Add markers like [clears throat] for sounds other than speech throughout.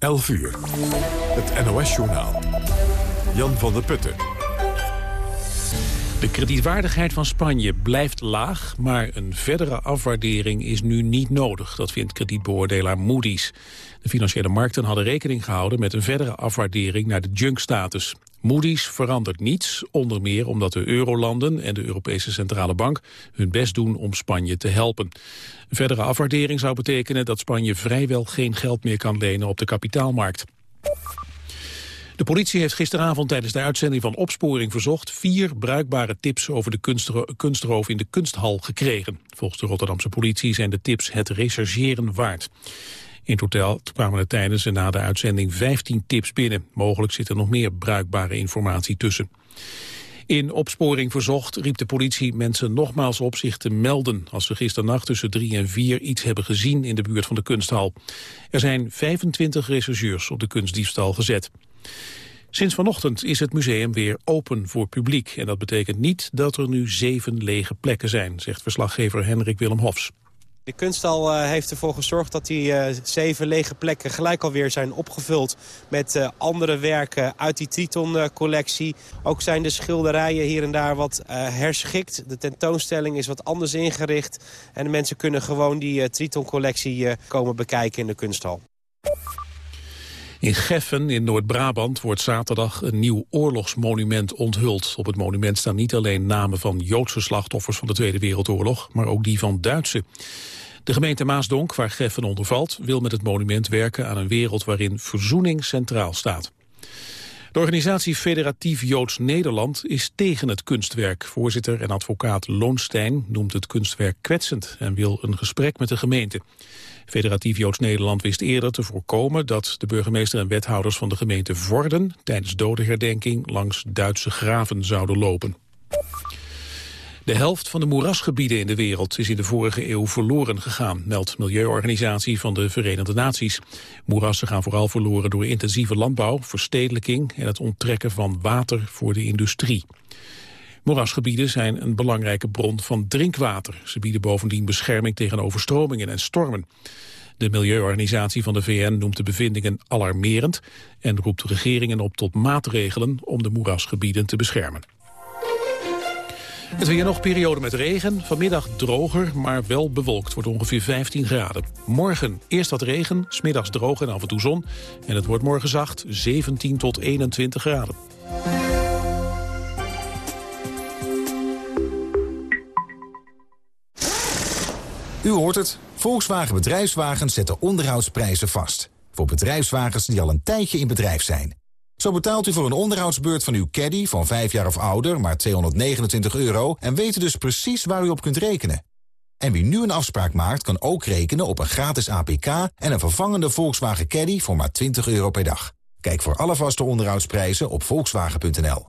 11 uur. Het NOS-journaal. Jan van der Putten. De kredietwaardigheid van Spanje blijft laag, maar een verdere afwaardering is nu niet nodig. Dat vindt kredietbeoordelaar Moody's. De financiële markten hadden rekening gehouden met een verdere afwaardering naar de junk-status. Moody's verandert niets, onder meer omdat de eurolanden en de Europese Centrale Bank hun best doen om Spanje te helpen. Verdere afwaardering zou betekenen dat Spanje vrijwel geen geld meer kan lenen op de kapitaalmarkt. De politie heeft gisteravond tijdens de uitzending van Opsporing Verzocht vier bruikbare tips over de kunstroof in de kunsthal gekregen. Volgens de Rotterdamse politie zijn de tips het rechercheren waard. In totaal kwamen er tijdens en na de uitzending 15 tips binnen. Mogelijk zit er nog meer bruikbare informatie tussen. In opsporing verzocht riep de politie mensen nogmaals op zich te melden... als ze gisternacht tussen drie en vier iets hebben gezien in de buurt van de kunsthal. Er zijn 25 rechercheurs op de kunstdiefstal gezet. Sinds vanochtend is het museum weer open voor publiek. En dat betekent niet dat er nu zeven lege plekken zijn, zegt verslaggever Henrik Willem Hofs. De kunsthal uh, heeft ervoor gezorgd dat die uh, zeven lege plekken gelijk alweer zijn opgevuld met uh, andere werken uit die Triton-collectie. Ook zijn de schilderijen hier en daar wat herschikt. De tentoonstelling is wat anders ingericht. En de mensen kunnen gewoon die Triton-collectie komen bekijken in de kunsthal. In Geffen in Noord-Brabant wordt zaterdag een nieuw oorlogsmonument onthuld. Op het monument staan niet alleen namen van Joodse slachtoffers van de Tweede Wereldoorlog, maar ook die van Duitse. De gemeente Maasdonk, waar Geffen onder valt, wil met het monument werken aan een wereld waarin verzoening centraal staat. De organisatie Federatief Joods Nederland is tegen het kunstwerk. Voorzitter en advocaat Loonstein noemt het kunstwerk kwetsend en wil een gesprek met de gemeente. Federatief Joods Nederland wist eerder te voorkomen dat de burgemeester en wethouders van de gemeente Vorden tijdens dodenherdenking langs Duitse graven zouden lopen. De helft van de moerasgebieden in de wereld is in de vorige eeuw verloren gegaan, meldt Milieuorganisatie van de Verenigde Naties. Moerassen gaan vooral verloren door intensieve landbouw, verstedelijking en het onttrekken van water voor de industrie. Moerasgebieden zijn een belangrijke bron van drinkwater. Ze bieden bovendien bescherming tegen overstromingen en stormen. De Milieuorganisatie van de VN noemt de bevindingen alarmerend... en roept regeringen op tot maatregelen om de moerasgebieden te beschermen. Het weer nog periode met regen. Vanmiddag droger, maar wel bewolkt. Wordt ongeveer 15 graden. Morgen eerst wat regen, smiddags droog en af en toe zon. En het wordt morgen zacht, 17 tot 21 graden. U hoort het. Volkswagen Bedrijfswagens zetten onderhoudsprijzen vast. Voor bedrijfswagens die al een tijdje in bedrijf zijn. Zo betaalt u voor een onderhoudsbeurt van uw caddy van 5 jaar of ouder maar 229 euro... en weet dus precies waar u op kunt rekenen. En wie nu een afspraak maakt, kan ook rekenen op een gratis APK... en een vervangende Volkswagen Caddy voor maar 20 euro per dag. Kijk voor alle vaste onderhoudsprijzen op volkswagen.nl.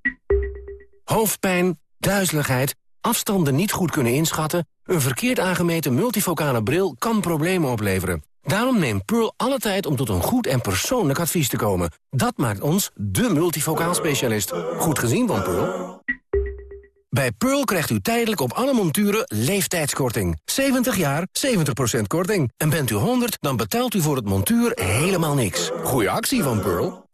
Hoofdpijn, duizeligheid, afstanden niet goed kunnen inschatten... een verkeerd aangemeten multifocale bril kan problemen opleveren. Daarom neemt Pearl alle tijd om tot een goed en persoonlijk advies te komen. Dat maakt ons de multifocaal specialist. Goed gezien van Pearl. Bij Pearl krijgt u tijdelijk op alle monturen leeftijdskorting. 70 jaar, 70% korting. En bent u 100, dan betaalt u voor het montuur helemaal niks. Goeie actie van Pearl.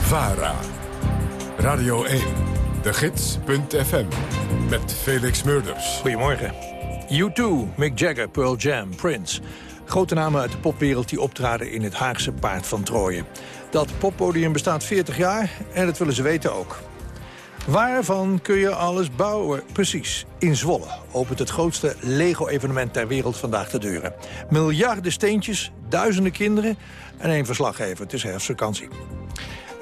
VARA. Radio 1. De Gids.fm. Met Felix Murders. Goedemorgen. U2, Mick Jagger, Pearl Jam, Prince. Grote namen uit de popwereld die optraden in het Haagse Paard van Troje. Dat poppodium bestaat 40 jaar en dat willen ze weten ook. Waarvan kun je alles bouwen? Precies, in Zwolle opent het grootste Lego-evenement ter wereld vandaag de deuren. Miljarden steentjes, duizenden kinderen en één verslaggever. Het is herfstvakantie.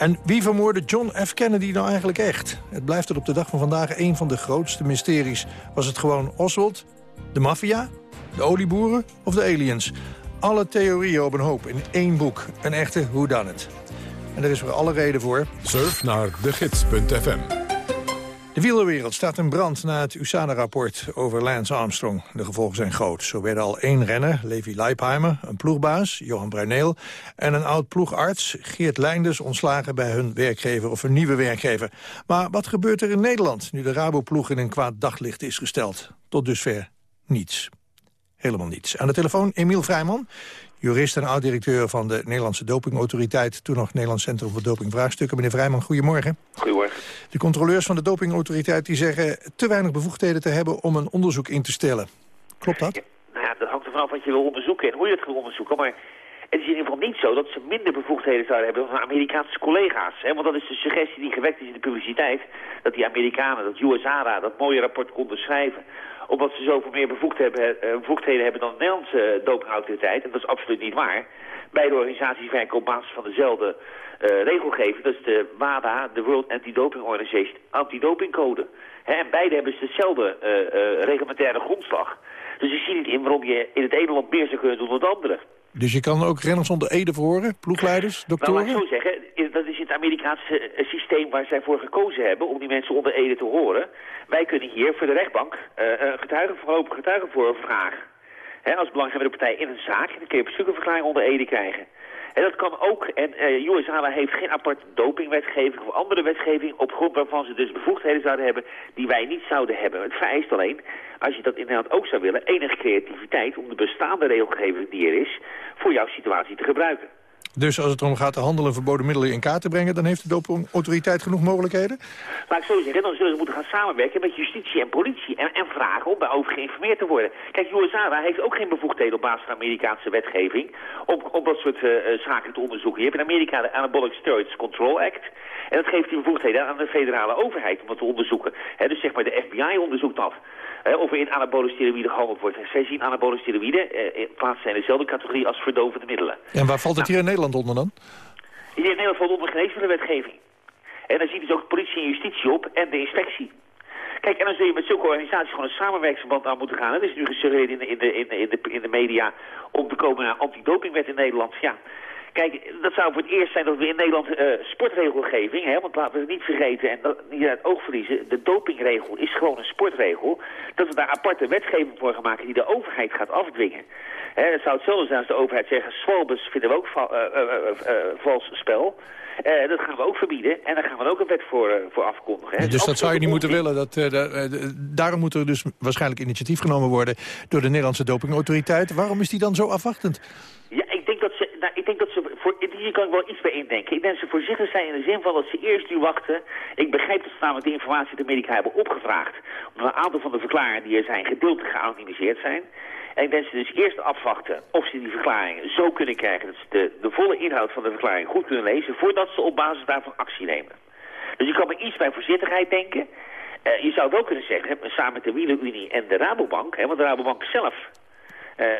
En wie vermoordde John F. Kennedy nou eigenlijk echt? Het blijft er op de dag van vandaag een van de grootste mysteries. Was het gewoon Oswald, de maffia, de olieboeren of de aliens? Alle theorieën op een hoop in één boek. Een echte whodunit. En er is voor alle reden voor. Surf naar degids.fm. De wielerwereld staat in brand na het USADA-rapport over Lance Armstrong. De gevolgen zijn groot. Zo werden al één renner, Levi Leipheimer, een ploegbaas, Johan Bruineel... en een oud-ploegarts, Geert Leinders, ontslagen bij hun werkgever of een nieuwe werkgever. Maar wat gebeurt er in Nederland nu de Rabo-ploeg in een kwaad daglicht is gesteld? Tot dusver niets. Helemaal niets. Aan de telefoon Emiel Vrijman, jurist en oud-directeur van de Nederlandse Dopingautoriteit... toen nog Nederlands Centrum voor Dopingvraagstukken. Meneer Vrijman, goedemorgen. Goedemorgen. De controleurs van de dopingautoriteit die zeggen te weinig bevoegdheden te hebben om een onderzoek in te stellen. Klopt dat? nou ja, dat hangt ervan af wat je wil onderzoeken en hoe je het gaat onderzoeken. Maar het is in ieder geval niet zo dat ze minder bevoegdheden zouden hebben dan hun Amerikaanse collega's. Hè? Want dat is de suggestie die gewekt is in de publiciteit. Dat die Amerikanen, dat USARA, dat mooie rapport konden schrijven omdat ze zoveel meer uh, bevoegdheden hebben dan de Nederlandse uh, dopingautoriteit. En dat is absoluut niet waar. Beide organisaties werken op basis van dezelfde uh, regelgeving. Dat is de WADA, de World Anti-Doping Organization, antidopingcode. Hè, en beide hebben ze dezelfde reglementaire grondslag. Dus ik zie niet in waarom je in het ene land meer zou kunnen doen dan het andere. Dus je kan ook renners onder Ede verhoren? Ploegleiders, doktoren? Nou, laat ik zo zeggen. Dat is in het Amerikaanse eh, systeem waar zij voor gekozen hebben... om die mensen onder Ede te horen. Wij kunnen hier voor de rechtbank uh, getuigen, voorlopig getuigen voor vragen. He, als belanghebbende partij in een zaak... dan kun je een verklaring onder Ede krijgen. En dat kan ook. En uh, USA heeft geen aparte dopingwetgeving of andere wetgeving... op grond waarvan ze dus bevoegdheden zouden hebben die wij niet zouden hebben. Het vereist alleen, als je dat in Nederland ook zou willen... enige creativiteit om de bestaande regelgeving die er is... voor jouw situatie te gebruiken. Dus als het erom gaat de handel en verboden middelen in kaart te brengen... dan heeft de dopingautoriteit genoeg mogelijkheden? Laat ik zo zeggen, dan zullen ze moeten gaan samenwerken met justitie en politie... en, en vragen om daarover geïnformeerd te worden. Kijk, USA heeft ook geen bevoegdheden op basis van Amerikaanse wetgeving... om, om dat soort uh, zaken te onderzoeken. Je hebt in Amerika de Anabolic Steroids Control Act... en dat geeft die bevoegdheden aan de federale overheid om dat te onderzoeken. dus zeg maar de FBI onderzoekt dat of er in anabole steroïden gehandeld wordt. Zij zien anabole steroïden eh, plaatsen in dezelfde categorie als verdovende middelen. En waar valt het hier in Nederland onder dan? Hier in Nederland valt onder geneesmiddelenwetgeving. En daar ziet dus ook politie en justitie op en de inspectie. Kijk, en dan zul je met zulke organisaties gewoon een samenwerksverband aan moeten gaan. Dat is nu gesuggereerd in de, in de, in de, in de, in de media om te komen naar antidopingwet in Nederland. Ja, Kijk, dat zou voor het eerst zijn dat we in Nederland uh, sportregelgeving, hè, want laten we het niet vergeten en dat, niet uit het oog verliezen, de dopingregel is gewoon een sportregel, dat we daar aparte wetgeving voor gaan maken die de overheid gaat afdwingen. Hè, het zou hetzelfde zijn als de overheid zeggen, swalbes vinden we ook va uh, uh, vals spel. dat gaan we ook verbieden en daar gaan we ook een wet voor, voor afkondigen. Hè. Dus, dat zou je niet moeten willen. Dat, daarom moet er dus waarschijnlijk initiatief genomen worden door de Nederlandse dopingautoriteit. Waarom is die dan zo afwachtend? Ja, ik denk dat ze, nou, ik denk dat hier kan ik wel iets bij indenken. Ik denk ze voorzichtig zijn in de zin van dat ze eerst nu wachten. Ik begrijp dat ze namelijk de informatie de Amerika hebben opgevraagd. Omdat een aantal van de verklaringen die er zijn gedeeltelijk geanonimiseerd zijn. En ik denk ze dus eerst afwachten of ze die verklaringen zo kunnen krijgen... dat ze de, de volle inhoud van de verklaring goed kunnen lezen... voordat ze op basis daarvan actie nemen. Dus ik kan me iets bij voorzichtigheid denken. Uh, je zou ook kunnen zeggen, samen met de Wielerunie en de Rabobank... Hè, want de Rabobank zelf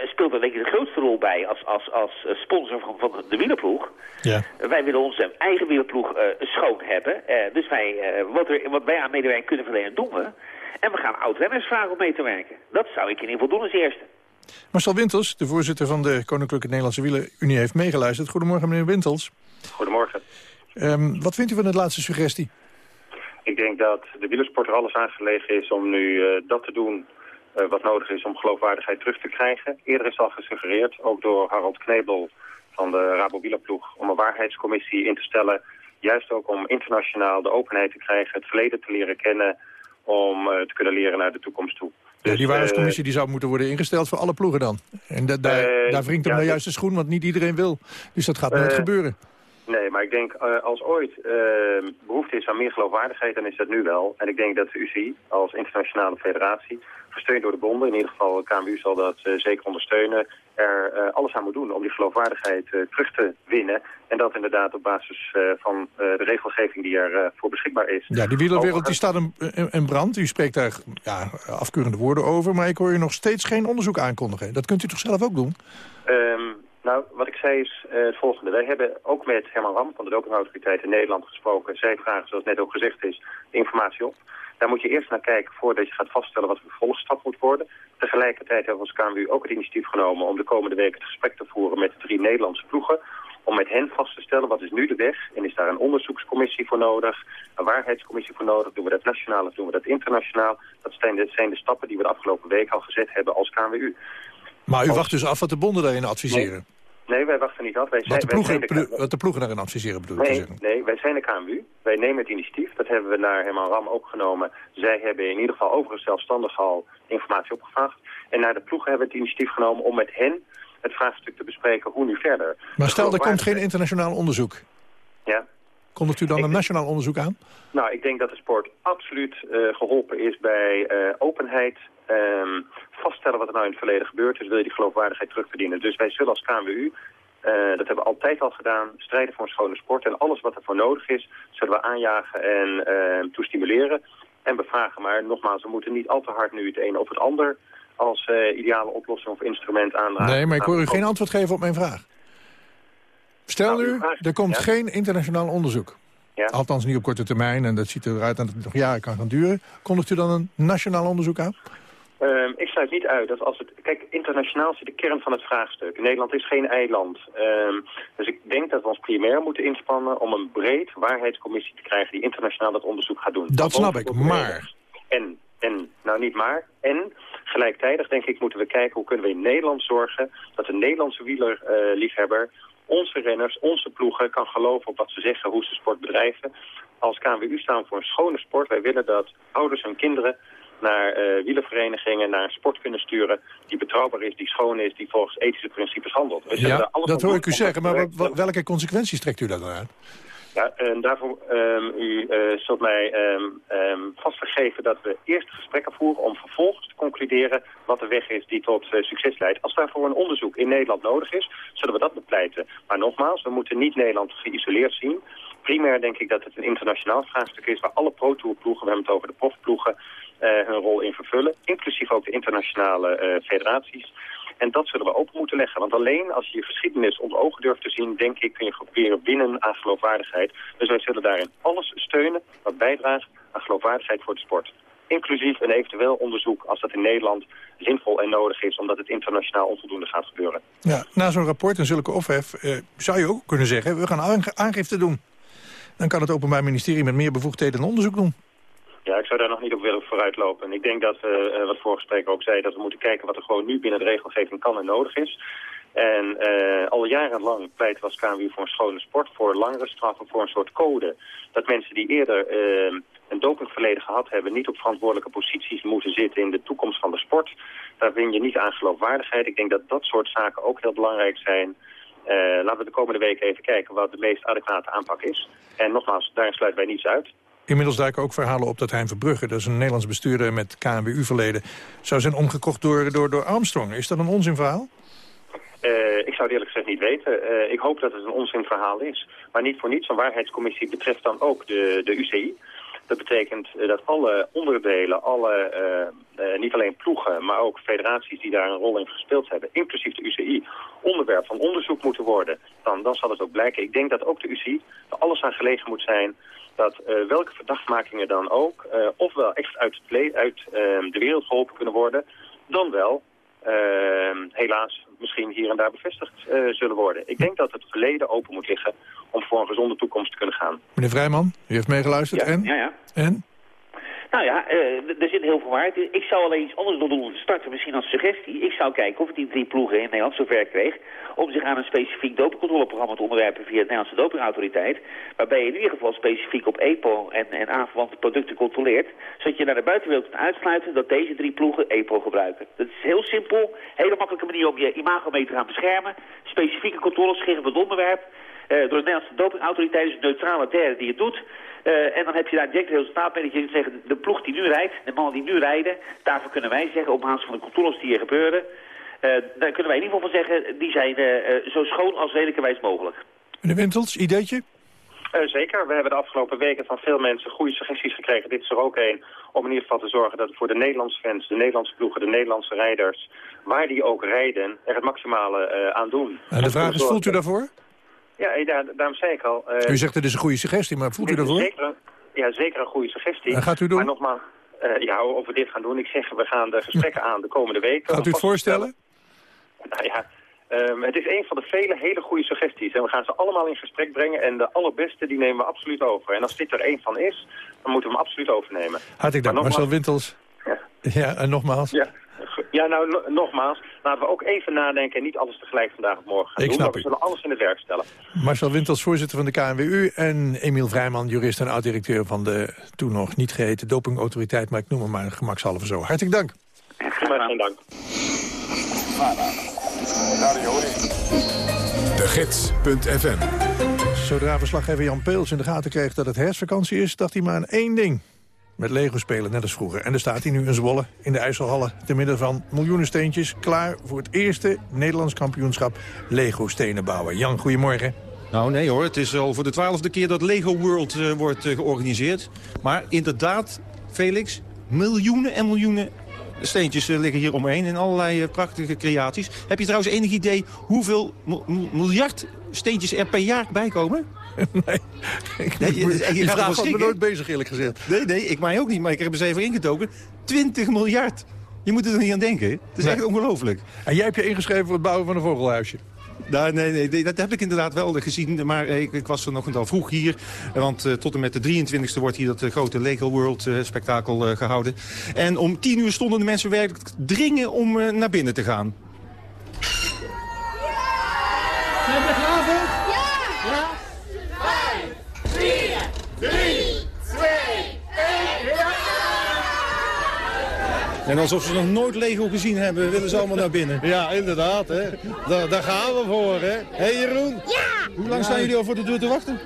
speelt er denk ik de grootste rol bij als, als, als eh, sponsor van, van de wielerploeg. Ja. wij willen onze eigen wielerploeg uh, schoon hebben. dus wij, wat, er, wat wij aan medewerking kunnen verlenen, doen we. En we gaan oud-renners vragen om mee te werken. Dat zou ik in ieder geval doen als eerste. Marcel Wintels, de voorzitter van de Koninklijke Nederlandse Wielerunie, heeft meegeluisterd. Goedemorgen, meneer Wintels. Goedemorgen. Um, wat vindt u van de laatste suggestie? Ik denk dat de wielersport er alles aangelegen is om nu uh, dat te doen uh, wat nodig is om geloofwaardigheid terug te krijgen. Eerder is al gesuggereerd, ook door Harold Knebel van de Rabo-Wielerploeg, om een waarheidscommissie in te stellen. Juist ook om internationaal de openheid te krijgen, het verleden te leren kennen, om uh, te kunnen leren naar de toekomst toe. Dus, die waarheidscommissie die zou moeten worden ingesteld voor alle ploegen dan. En da daar, daar wringt hem ja, nou juist de schoen, want niet iedereen wil. Dus dat gaat nooit gebeuren. Nee, maar ik denk uh, als ooit uh, behoefte is aan meer geloofwaardigheid, dan is dat nu wel. En ik denk dat de UCI als internationale federatie, gesteund door de bonden, in ieder geval de KMU zal dat uh, zeker ondersteunen, er alles aan moet doen om die geloofwaardigheid terug te winnen. En dat inderdaad op basis van de regelgeving die er voor beschikbaar is. Ja, die wielerwereld die staat in, in, brand. U spreekt daar ja, afkeurende woorden over, maar ik hoor u nog steeds geen onderzoek aankondigen. Dat kunt u toch zelf ook doen? Um, nou, wat ik zei is uh, het volgende. Wij hebben ook met Herman Ram van de dopingautoriteit in Nederland gesproken. Zij vragen, zoals net ook gezegd is, informatie op. Daar moet je eerst naar kijken voordat je gaat vaststellen wat de vervolgstap moet worden. Tegelijkertijd hebben we als KMU ook het initiatief genomen om de komende weken het gesprek te voeren met de drie Nederlandse ploegen om met hen vast te stellen wat is nu de weg en is daar een onderzoekscommissie voor nodig, een waarheidscommissie voor nodig, doen we dat nationaal of doen we dat internationaal. Dat zijn de, zijn de stappen die we de afgelopen week al gezet hebben als KNWU. Maar u wacht dus af wat de bonden daarin adviseren? Nee, wij wachten niet af. Wij Wat zijn, de, wij ploegen, zijn de- wat de ploegen daarin adviseren bedoel ik te Nee, zeggen. nee, wij zijn de KMU. Wij nemen het initiatief. Dat hebben we naar Herman Ram ook genomen. Zij hebben in ieder geval overigens zelfstandig al informatie opgevraagd. En naar de ploegen hebben we het initiatief genomen om met hen het vraagstuk te bespreken hoe nu verder. Maar De stel, er komt geen internationaal onderzoek. Ja. Kondigt u dan Ik- een nationaal onderzoek aan? Nou, ik denk dat de sport absoluut eh, geholpen is bij eh, openheid. Ehm, vaststellen wat er nou in het verleden gebeurd is. Wil je die geloofwaardigheid terugverdienen. Dus wij zullen als KNWU, eh, dat hebben we altijd al gedaan, strijden voor een schone sport. En alles wat er voor nodig is, zullen we aanjagen en eh, toestimuleren. En bevragen. Maar nogmaals, we moeten niet al te hard nu het een of het ander als eh, ideale oplossing of instrument aandragen. Nee, maar ik hoor u geen antwoord geven op mijn vraag. Stel Nou, nu, vraag- er komt ja. geen internationaal onderzoek. Ja. Althans niet op korte termijn en dat ziet eruit dat het nog jaren kan gaan duren. Kondigt u dan een nationaal onderzoek aan? Ehm, ik sluit niet uit dat als het... Kijk, internationaal zit de kern van het vraagstuk. Nederland is geen eiland. Ehm, dus ik denk dat we ons primair moeten inspannen om een breed waarheidscommissie te krijgen die internationaal dat onderzoek gaat doen. Dat snap ik, maar... En, en, nou niet maar, en gelijktijdig denk ik moeten we kijken hoe kunnen we in Nederland zorgen dat de Nederlandse wielerliefhebber onze renners, onze ploegen kan geloven op wat ze zeggen, hoe ze sport bedrijven. Als KNWU staan voor een schone sport. Wij willen dat ouders hun kinderen naar eh wielerverenigingen, naar een sport kunnen sturen die betrouwbaar is, die schoon is, die volgens ethische principes handelt. We Ja, alles dat hoor ik u zeggen, maar wat- welke consequenties trekt u daar dan uit? ja, en daarvoor, ehm, u eh, zult mij ehm ehm, vast vergeven dat we eerst gesprekken voeren om vervolgens te concluderen wat de weg is die tot eh, succes leidt. Als daarvoor een onderzoek in Nederland nodig is, zullen we dat bepleiten. Maar nogmaals, we moeten niet Nederland geïsoleerd zien. Primair denk ik dat het een internationaal vraagstuk is waar alle pro-tourploegen, we hebben het over de profploegen, hun rol in vervullen. Inclusief ook de internationale eh, federaties. En dat zullen we open moeten leggen. Want alleen als je je geschiedenis onder ogen durft te zien... denk ik, kun je weer winnen aan geloofwaardigheid. Dus wij zullen daarin alles steunen wat bijdraagt aan geloofwaardigheid voor de sport. Inclusief een eventueel onderzoek als dat in Nederland zinvol en nodig is... omdat het internationaal onvoldoende gaat gebeuren. Ja, na zo'n rapport en zulke ophef eh, zou je ook kunnen zeggen... we gaan aangifte doen. Dan kan het Openbaar Ministerie met meer bevoegdheden een onderzoek doen. Ja, ik zou daar nog niet op willen vooruitlopen. Ik denk dat, we, eh, wat vorige spreker ook zei, dat we moeten kijken wat er gewoon nu binnen de regelgeving kan en nodig is. En eh, al jarenlang pleiten we als KNWU voor een schone sport, voor langere straffen, voor een soort code. Dat mensen die eerder eh, een dopingverleden gehad hebben, niet op verantwoordelijke posities moeten zitten in de toekomst van de sport. Daar win je niet aan geloofwaardigheid. Ik denk dat dat soort zaken ook heel belangrijk zijn. Laten we de komende weken even kijken wat de meest adequate aanpak is. En nogmaals, daarin sluiten wij niets uit. Inmiddels duiken ook verhalen op dat Hein Verbrugge... dat is een Nederlands bestuurder met KNWU-verleden... zou zijn omgekocht door, door, door Armstrong. Is dat een onzinverhaal? Eh, ik zou het eerlijk gezegd niet weten. Eh, ik hoop dat het een onzinverhaal is. Maar niet voor niets. Een waarheidscommissie betreft dan ook de, de UCI. Dat betekent eh, dat alle onderdelen, alle, eh, eh, niet alleen ploegen, maar ook federaties die daar een rol in gespeeld hebben, inclusief de UCI, onderwerp van onderzoek moeten worden. Dan, dan zal het ook blijken. Ik denk dat ook de UCI er alles aan gelegen moet zijn dat welke verdachtmakingen dan ook, ofwel echt uit, uit eh, de wereld geholpen kunnen worden, dan wel helaas misschien hier en daar bevestigd eh, zullen worden. Ik denk dat het verleden open moet liggen om voor een gezonde toekomst te kunnen gaan. Meneer Vrijman, u heeft meegeluisterd. Ja, en? ja, ja. En? Nou ja, eh, er zit heel veel waarheid. Ik zou alleen iets anders doen. Starten misschien als suggestie. Ik zou kijken of die drie ploegen in Nederland zover kreeg... om zich aan een specifiek dopingcontroleprogramma te onderwerpen via de Nederlandse dopingautoriteit. Waarbij je in ieder geval specifiek op EPO en, en aanverwante producten controleert. Zodat je naar de buitenwereld kunt uitsluiten dat deze drie ploegen EPO gebruiken. Dat is heel simpel. Hele makkelijke manier om je imago mee te gaan beschermen. Specifieke controles geven op het onderwerp. Eh, door de Nederlandse dopingautoriteit is een neutrale derde die het doet. Eh, en dan heb je daar direct resultaat mee dat je kunt zeggen, de ploeg die nu rijdt, de mannen die nu rijden, daarvoor kunnen wij zeggen, op basis van de controles die hier gebeuren, eh, daar kunnen wij in ieder geval van zeggen, die zijn zo schoon als redelijkerwijs mogelijk. Meneer Wintels, ideetje? Eh, zeker. We hebben de afgelopen weken van veel mensen goede suggesties gekregen. Dit is er ook een. Om in ieder geval te zorgen dat voor de Nederlandse fans, de Nederlandse ploegen, de Nederlandse rijders, waar die ook rijden, er het maximale eh, aan doen. En de vraag is, voelt u daarvoor? Ja, eh, daar, daarom zei ik al. eh, U zegt het is een goede suggestie, maar voelt u daarvoor? Zeker een, ja, zeker een goede suggestie. En gaat u doen? Maar nogmaals, eh, ja, of we dit gaan doen. Ik zeg, we gaan de gesprekken aan de komende weken. Gaat u het voorstellen? stellen- Nou ja, Ehm, het is een van de vele hele goede suggesties. En we gaan ze allemaal in gesprek brengen. En de allerbeste die nemen we absoluut over. En als dit er één van is, dan moeten we hem absoluut overnemen. Hartelijk dank, nogmaals- Marcel Wintels. Ja. Ja, en nogmaals. Ja, ja nou no- nogmaals, laten we ook even nadenken en niet alles tegelijk vandaag of morgen gaan Ik doen. snap maar we u. zullen alles in het werk stellen. Marcel Wintels, voorzitter van de KNWU... en Emiel Vrijman, jurist en oud-directeur van de toen nog niet geheten dopingautoriteit... maar ik noem hem maar gemakshalve zo. Hartelijk dank. Dank. De Gids.fm. Zodra verslaggever Jan Peels in de gaten kreeg dat het herfstvakantie is... dacht hij maar aan één ding. Met Lego spelen, net als vroeger. En er staat hij nu in Zwolle, in de IJsselhallen... te midden van miljoenen steentjes... klaar voor het eerste Nederlands kampioenschap Lego stenen bouwen. Jan, goedemorgen. Nou nee hoor, het is al voor de twaalfde keer dat Lego World eh, wordt eh, georganiseerd. Maar inderdaad, Felix, miljoenen en miljoenen steentjes eh, liggen hier omheen... in allerlei prachtige creaties. Heb je trouwens enig idee hoeveel mil- mil- miljard steentjes er per jaar bijkomen? [laughs] Nee, ik, Nee, je- vraag me nooit bezig eerlijk gezegd. Nee, nee, ik mij ook niet, maar ik heb eens even ingetoken. 20 miljard. Je moet er niet aan denken. Het is Nee. echt ongelooflijk. En jij hebt je ingeschreven voor het bouwen van een vogelhuisje. Nou, nee, nee, nee, dat heb ik inderdaad wel gezien. Maar eh, ik, ik was vanochtend al vroeg hier. Want eh, tot en met de 23e wordt hier dat eh, grote Lego World spektakel eh, gehouden. En om 10 uur stonden de mensen werkelijk dringen om naar binnen te gaan. En alsof ze nog nooit Lego gezien hebben, willen ze allemaal naar binnen. Ja, inderdaad. Hè. Daar, daar gaan we voor, hè. Hé, Jeroen? Hoe lang staan jullie al voor de deur te wachten?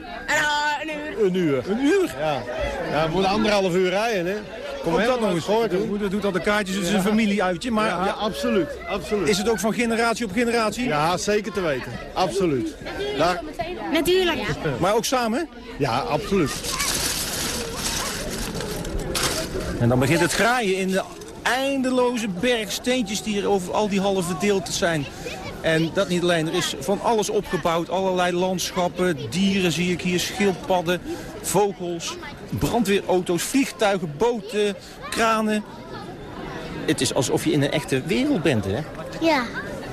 Een uur. Een uur. Ja. ja, we moeten anderhalf uur rijden, hè. Kom heel dat nog eens? Gooi Dat doet- doet al de kaartjes, het is een familieuitje. Maar Ja, ja, absoluut. absoluut. is het ook van generatie op generatie? Ja, zeker te weten. Absoluut. Daar, Natuurlijk. Maar ook samen? ja, absoluut. En dan begint het graaien in de eindeloze berg steentjes die er over al die hallen verdeeld zijn. En dat niet alleen, er is van alles opgebouwd. Allerlei landschappen, dieren zie ik hier, schildpadden, vogels, brandweerauto's, vliegtuigen, boten, kranen. Het is alsof je in een echte wereld bent, hè? Ja.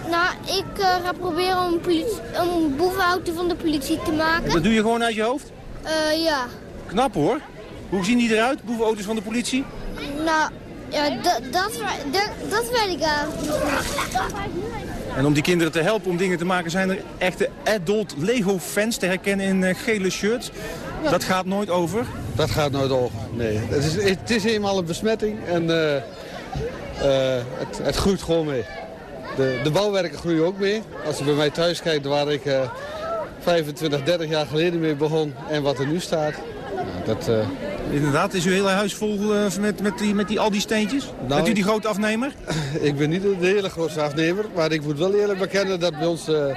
Nou, ik eh, ga proberen om een, politie- om een boevenauto van de politie te maken. Dat doe je gewoon uit je hoofd? Eh, ja. Knap hoor. Hoe zien die eruit, boevenauto's van de politie? Nou, ja, dat, dat, we- dat, dat weet ik niet. En om die kinderen te helpen om dingen te maken zijn er echte adult Lego-fans te herkennen in eh, gele shirts. Dat gaat nooit over. Dat gaat nooit over. Nee, het is, het is eenmaal een besmetting en eh, eh, het, het groeit gewoon mee. De, de bouwwerken groeien ook mee. Als je bij mij thuis kijkt waar ik eh 25, 30 jaar geleden mee begon en wat er nu staat. nou, dat, eh, Inderdaad, is uw hele huis vol eh, met, met, die, met die, al die steentjes? Nou, Bent u die grote afnemer? [laughs] ik ben niet de hele grootste afnemer, maar ik moet wel eerlijk bekennen dat bij ons eh, eh,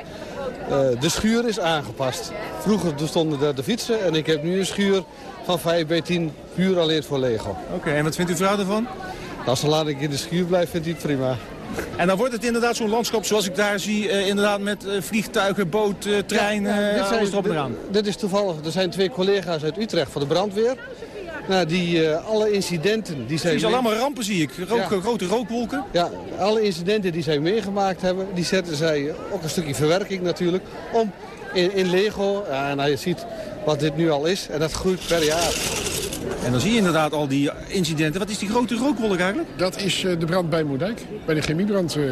de schuur is aangepast. Vroeger stonden daar de fietsen en ik heb nu een schuur van 5 bij 10 puur alleen voor Lego. Oké, en wat vindt uw vrouw ervan? Als zolang ik in de schuur blijf, vindt hij het prima. [laughs] En dan wordt het inderdaad zo'n landschap zoals ik daar zie. inderdaad met vliegtuigen, boten, treinen, Ja, dit alles zijn- erop en eraan. Dit, dit is toevallig. Er zijn twee collega's uit Utrecht van de brandweer. Nou, die eh, alle incidenten die zij... Het is allemaal rampen zie ik. Rook, Ja. Grote rookwolken. Ja, alle incidenten die zij meegemaakt hebben, die zetten zij ook een stukje verwerking natuurlijk om in, in Lego. Ja, nou, je ziet wat dit nu al is en dat groeit per jaar. En dan zie je inderdaad al die incidenten. Wat is die grote rookwolk eigenlijk? Dat is eh, de brand bij Moerdijk, bij de chemiebrand. eh.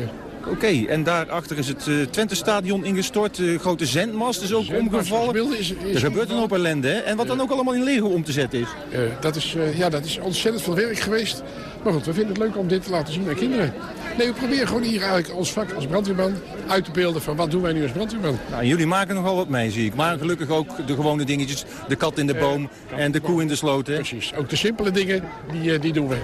Oké, en daarachter is het eh Twente-stadion ingestort. De grote zendmast is ook omgevallen. Beelden is, is Er gebeurt een hoop ellende, hè? En wat dan ook allemaal in Lego om te zetten is. Eh, dat, is eh, ja, dat is ontzettend veel werk geweest. Maar goed, we vinden het leuk om dit te laten zien aan kinderen. Nee, we proberen gewoon hier eigenlijk ons vak als brandweerman uit te beelden van wat doen wij nu als brandweerman. Nou, jullie maken nogal wat mee, zie ik. Maar gelukkig ook de gewone dingetjes. De kat in de boom en de koe in de sloot, hè? Precies, ook de simpele dingen, die, die doen we.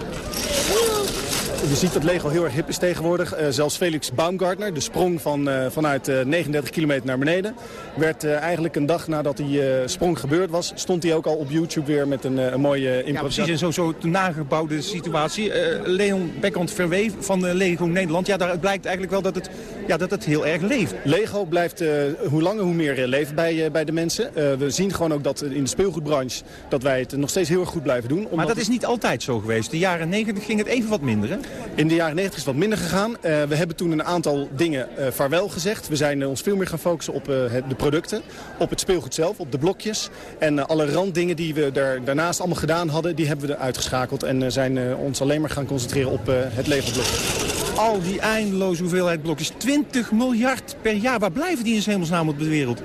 Je ziet dat Lego heel erg hip is tegenwoordig. Eh, zelfs Felix Baumgartner, de sprong van, eh, vanuit eh, 39 kilometer naar beneden... werd eh, eigenlijk een dag nadat die eh, sprong gebeurd was... stond hij ook al op YouTube weer met een, eh, een mooie Ja, improvisatie. precies. En zo, zo nagebouwde situatie. Eh, Leon Bekkant Verwee van eh, Lego Nederland. Ja, daar blijkt eigenlijk wel dat het, ja, dat het heel erg leeft. Lego blijft eh, hoe langer hoe meer eh, leven bij, eh, bij de mensen. Eh, we zien gewoon ook dat in de speelgoedbranche dat wij het nog steeds heel erg goed blijven doen. Maar dat is niet altijd zo geweest. De jaren 90 ging het even wat minder, hè? In de jaren 90 is het wat minder gegaan. Uh, we hebben toen een aantal dingen uh, vaarwel gezegd. We zijn uh, ons veel meer gaan focussen op het, de producten, op het speelgoed zelf, op de blokjes. En alle randdingen die we daar, daarnaast allemaal gedaan hadden, die hebben we eruit geschakeld. En zijn ons alleen maar gaan concentreren op het Lego-blokje. Al die eindeloze hoeveelheid blokjes, 20 miljard per jaar. Waar blijven die in hemelsnaam op de wereld?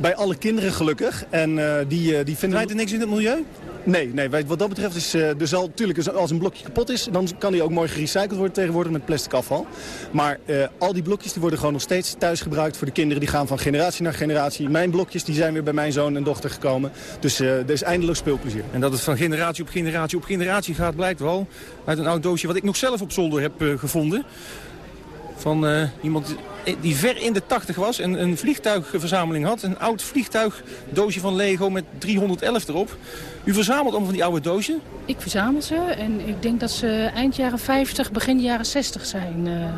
Bij alle kinderen gelukkig. En die, die vinden... Er niks in het milieu? Nee, nee wat dat betreft is uh, er zal natuurlijk als een blokje kapot is, dan kan die ook mooi gerecycled worden tegenwoordig met plastic afval. Maar uh, al die blokjes die worden gewoon nog steeds thuis gebruikt voor de kinderen. Die gaan van generatie naar generatie. Mijn blokjes die zijn weer bij mijn zoon en dochter gekomen. Dus uh, er is eindeloos speelplezier. En dat het van generatie op generatie op generatie gaat blijkt wel uit een oud doosje wat ik nog zelf op zolder heb gevonden. Van iemand die ver in de 80 was en een vliegtuigverzameling had. Een oud vliegtuigdoosje van Lego met 311 erop. U verzamelt allemaal van die oude dozen? Ik verzamel ze en ik denk dat ze eind jaren 50, begin jaren 60 zijn. Uh...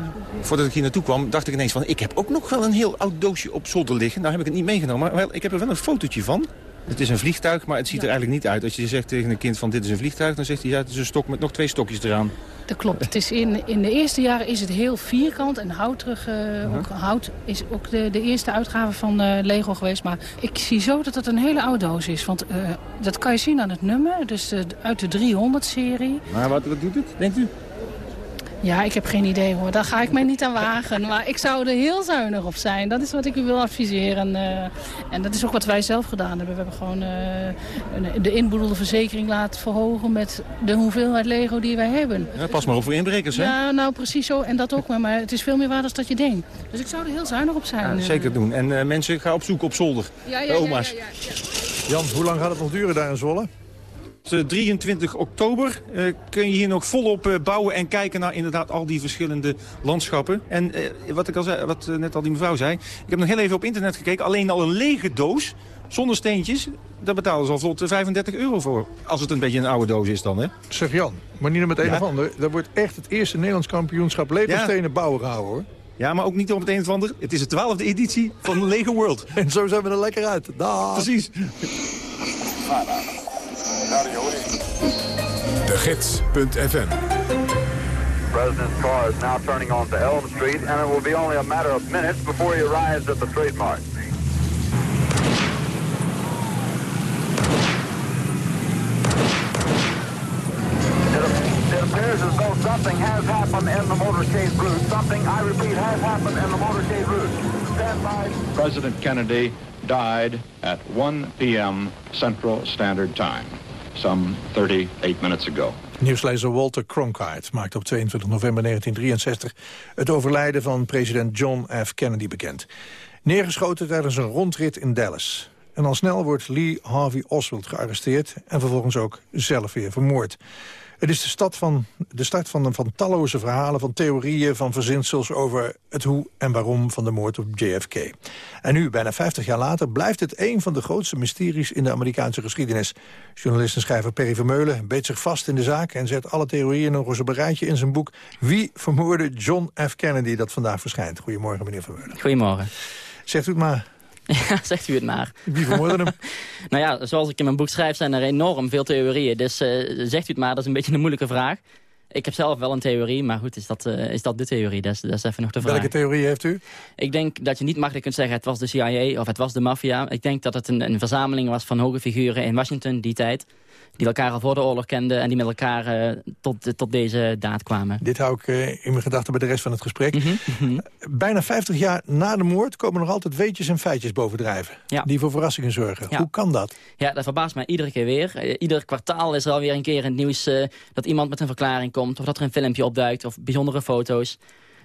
Voordat ik hier naartoe kwam, dacht ik ineens van... ik heb ook nog wel een heel oud doosje op zolder liggen. Nou heb ik het niet meegenomen, maar wel, ik heb er wel een fotootje van. Het is een vliegtuig, maar het ziet er eigenlijk niet uit. Als je zegt tegen een kind van dit is een vliegtuig... dan zegt hij ja, het is een stok met nog twee stokjes eraan. Dat klopt. Het is in, in de eerste jaren is het heel vierkant en hout terug. Uh, ook, hout is ook de, de eerste uitgave van uh, Lego geweest. Maar ik zie zo dat het een hele oude doos is. Want uh, dat kan je zien aan het nummer. Dus uit de 300-serie. Maar wat, wat doet het, denkt u? Ja, ik heb geen idee hoor. Daar ga ik mij niet aan wagen. Maar ik zou er heel zuinig op zijn. Dat is wat ik u wil adviseren. Uh, en dat is ook wat wij zelf gedaan hebben. We hebben gewoon uh, de inboedelde verzekering laten verhogen... met de hoeveelheid Lego die wij hebben. Ja, pas maar op voor inbrekers, hè? Ja, nou precies zo. En dat ook maar. Maar het is veel meer waard dan dat je denkt. Dus ik zou er heel zuinig op zijn. Ja, zeker doen. En uh, mensen, gaan op zoek op zolder. Ja, ja, oma's. Ja, Jan, hoe lang gaat het nog duren daar in Zwolle? 23 oktober uh, kun je hier nog volop uh, bouwen en kijken naar inderdaad al die verschillende landschappen. En uh, wat ik al zei, wat net al die mevrouw zei, ik heb nog heel even op internet gekeken. Alleen al een lege doos, zonder steentjes, daar betalen ze al vlot 35 euro voor. Als het een beetje een oude doos is dan, hè? Zeg Jan, maar niet met een ja. of ander. Dat wordt echt het eerste Nederlands kampioenschap Lego-stenen ja. bouwen gehouden, hoor. Ja, maar ook niet om het een of ander. Het is de twaalfde editie van Lego World. [laughs] en zo zijn we er lekker uit. Dag. Precies. De Gids.fm President's car is now turning onto Elm Street, and it will be only a matter of minutes before he arrives at the trademark. It appears as though something has happened in the motorcade route. Something, I repeat, has happened in the motorcade route. Stand by. President Kennedy died at 1 p.m. Central Standard Time. Some 38 minutes ago. Nieuwslezer Walter Cronkite maakte op 22 november 1963 het overlijden van president John F. Kennedy bekend. Neergeschoten tijdens een rondrit in Dallas. En al snel wordt Lee Harvey Oswald gearresteerd en vervolgens ook zelf weer vermoord. Het is de, stad van, de start van, van talloze verhalen, van theorieën, van verzinsels... over het hoe en waarom van de moord op JFK. En nu, bijna 50 jaar later, blijft het een van de grootste mysteries... in de Amerikaanse geschiedenis. Journalist en schrijver Perry Vermeulen beet zich vast in de zaak... en zet alle theorieën nog eens op een rijtje in zijn boek... Wie vermoorde John F. Kennedy, dat vandaag verschijnt. Goedemorgen, meneer Vermeulen. Goedemorgen. Zegt u het maar. [laughs] Ja, zegt u het maar. Wie vermoordde hem? [laughs] nou ja, zoals ik in mijn boek schrijf zijn er enorm veel theorieën. Dus uh, zegt u het maar, dat is een beetje een moeilijke vraag. Ik heb zelf wel een theorie, maar goed, is dat, uh, is dat de theorie? Dat is, dat is even nog de vraag. Welke theorie heeft u? Ik denk dat je niet makkelijk kunt zeggen het was de CIA of het was de maffia. Ik denk dat het een, een verzameling was van hoge figuren in Washington die tijd die elkaar al voor de oorlog kenden... en die met elkaar uh, tot, tot deze daad kwamen. Dit hou ik uh, in mijn gedachten bij de rest van het gesprek. Mm -hmm. Bijna 50 jaar na de moord komen nog altijd weetjes en feitjes bovendrijven. Ja. Die voor verrassingen zorgen. Ja. Hoe kan dat? Ja, dat verbaast mij iedere keer weer. Ieder kwartaal is er alweer een keer in het nieuws... dat iemand met een verklaring komt of dat er een filmpje opduikt... of bijzondere foto's.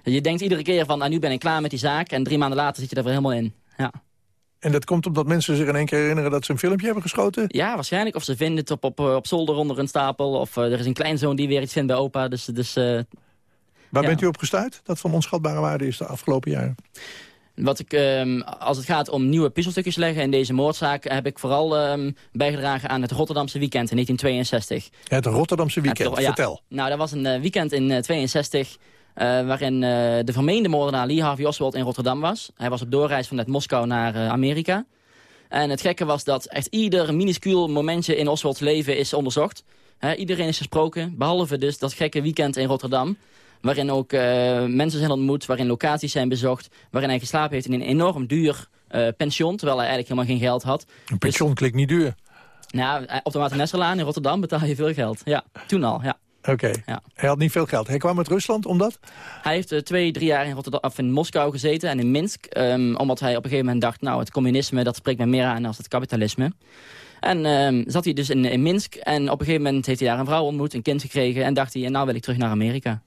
Je denkt iedere keer van, nou, nu ben ik klaar met die zaak... en drie maanden later zit je er weer helemaal in. Ja. En dat komt omdat mensen zich in één keer herinneren dat ze een filmpje hebben geschoten? Ja, waarschijnlijk. Of ze vinden het op, op, op zolder onder een stapel. Of uh, er is een kleinzoon die weer iets vindt bij opa. Dus, dus, uh, Waar ja. bent u op gestuurd? Dat van onschatbare waarde is de afgelopen jaren? Wat ik, um, als het gaat om nieuwe puzzelstukjes leggen in deze moordzaak... heb ik vooral um, bijgedragen aan het Rotterdamse weekend in 1962. Het Rotterdamse weekend, het, ja, vertel. Nou, dat was een weekend in 1962... Uh, waarin uh, de vermeende moordenaar Lee Harvey Oswald in Rotterdam was. Hij was op doorreis vanuit Moskou naar uh, Amerika. En het gekke was dat echt ieder minuscuul momentje in Oswalds leven is onderzocht. He, iedereen is gesproken, behalve dus dat gekke weekend in Rotterdam. Waarin ook eh, mensen zijn ontmoet, waarin locaties zijn bezocht. Waarin hij geslapen heeft in een enorm duur eh, pension, terwijl hij eigenlijk helemaal geen geld had. Een pension klinkt niet duur. Nou, op de Waternesselaan in Rotterdam betaal je veel geld. Ja, toen al, ja. Oké, hij had niet veel geld. Hij kwam uit Rusland omdat? Hij heeft eh, twee, drie jaar in, Rotterdam, of in Moskou gezeten en in Minsk. ehm, omdat hij op een gegeven moment dacht, nou, het communisme, dat spreekt me meer aan dan het kapitalisme. En ehm, zat hij dus in, in Minsk en op een gegeven moment heeft hij daar een vrouw ontmoet, een kind gekregen. En dacht hij, nou wil ik terug naar Amerika.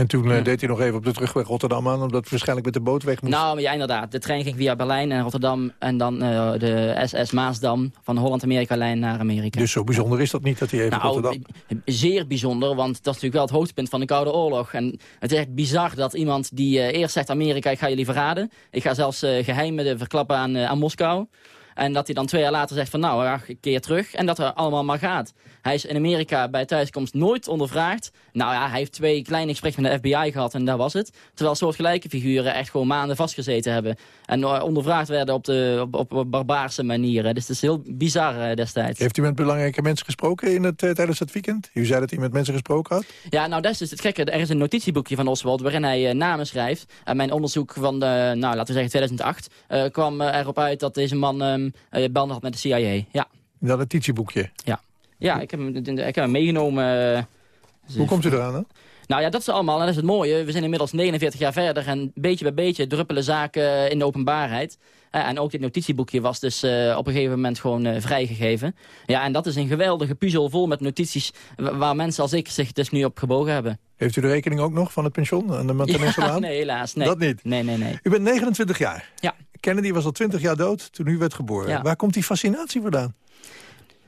En toen eh, deed hij nog even op de terugweg Rotterdam aan... omdat hij waarschijnlijk met de boot weg moest. Nou, ja, inderdaad. De trein ging via Berlijn en Rotterdam en dan eh, de SS Maasdam van de Holland-Amerika-lijn naar Amerika. Dus zo bijzonder is dat niet dat hij even Nou, Rotterdam... zeer bijzonder, want dat is natuurlijk wel het hoogtepunt van de Koude Oorlog. En het is echt bizar dat iemand die eh, eerst zegt... Amerika, ik ga jullie verraden. Ik ga zelfs uh, geheimen verklappen aan, aan Moskou. En dat hij dan twee jaar later zegt van nou, ik keer terug. En dat er allemaal maar gaat. Hij is in Amerika bij thuiskomst nooit ondervraagd. Nou ja, hij heeft twee kleine gesprekken met de FBI gehad en daar was het. Terwijl soortgelijke figuren echt gewoon maanden vastgezeten hebben. En uh, ondervraagd werden op, de, op, op barbaarse manieren. Dus het is heel bizar uh, destijds. Heeft u met belangrijke mensen gesproken in het, uh, tijdens het weekend? U zei dat hij met mensen gesproken had? Ja, nou dat is dus het gekke. Er is een notitieboekje van Oswald waarin hij namen schrijft. En mijn onderzoek van, de, nou laten we zeggen 2008, kwam erop uit dat deze man um, banden had met de CIA. Ja. Dat notitieboekje? Ja. Ja, ik heb, hem, ik heb hem meegenomen. Uh, Hoe komt u eraan dan? Nou ja, dat is allemaal, en dat is het mooie. We zijn inmiddels 49 jaar verder en beetje bij beetje druppelen zaken in de openbaarheid. Uh, en ook dit notitieboekje was dus uh, op een gegeven moment gewoon uh, vrijgegeven. Ja, en dat is een geweldige puzzel vol met notities waar mensen als ik zich dus nu op gebogen hebben. Heeft u de rekening ook nog van het pensioen [laughs] aan de Montenegro ja, Nee, helaas. Nee. Dat niet? Nee, nee, nee. U bent 29 jaar. Ja. Kennedy was al 20 jaar dood toen u werd geboren. Ja. Waar komt die fascinatie vandaan?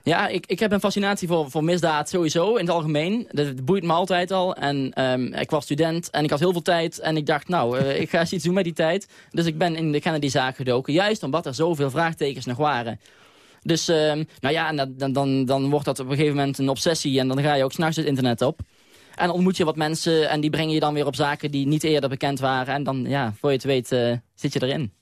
Ja, ik, ik heb een fascinatie voor, voor misdaad sowieso in het algemeen. Dat, boeit me altijd al. En um, ik was student en ik had heel veel tijd. En ik dacht, nou, uh, ik ga eens iets doen met die tijd. Dus ik ben in de Kennedy-zaak gedoken. Juist omdat er zoveel vraagtekens nog waren. Dus, um, nou ja, en dan, dan, dan wordt dat op een gegeven moment een obsessie. En dan ga je ook s'nachts het internet op. En ontmoet je wat mensen en die brengen je dan weer op zaken die niet eerder bekend waren. En dan, ja, voor je het weet, uh, zit je erin.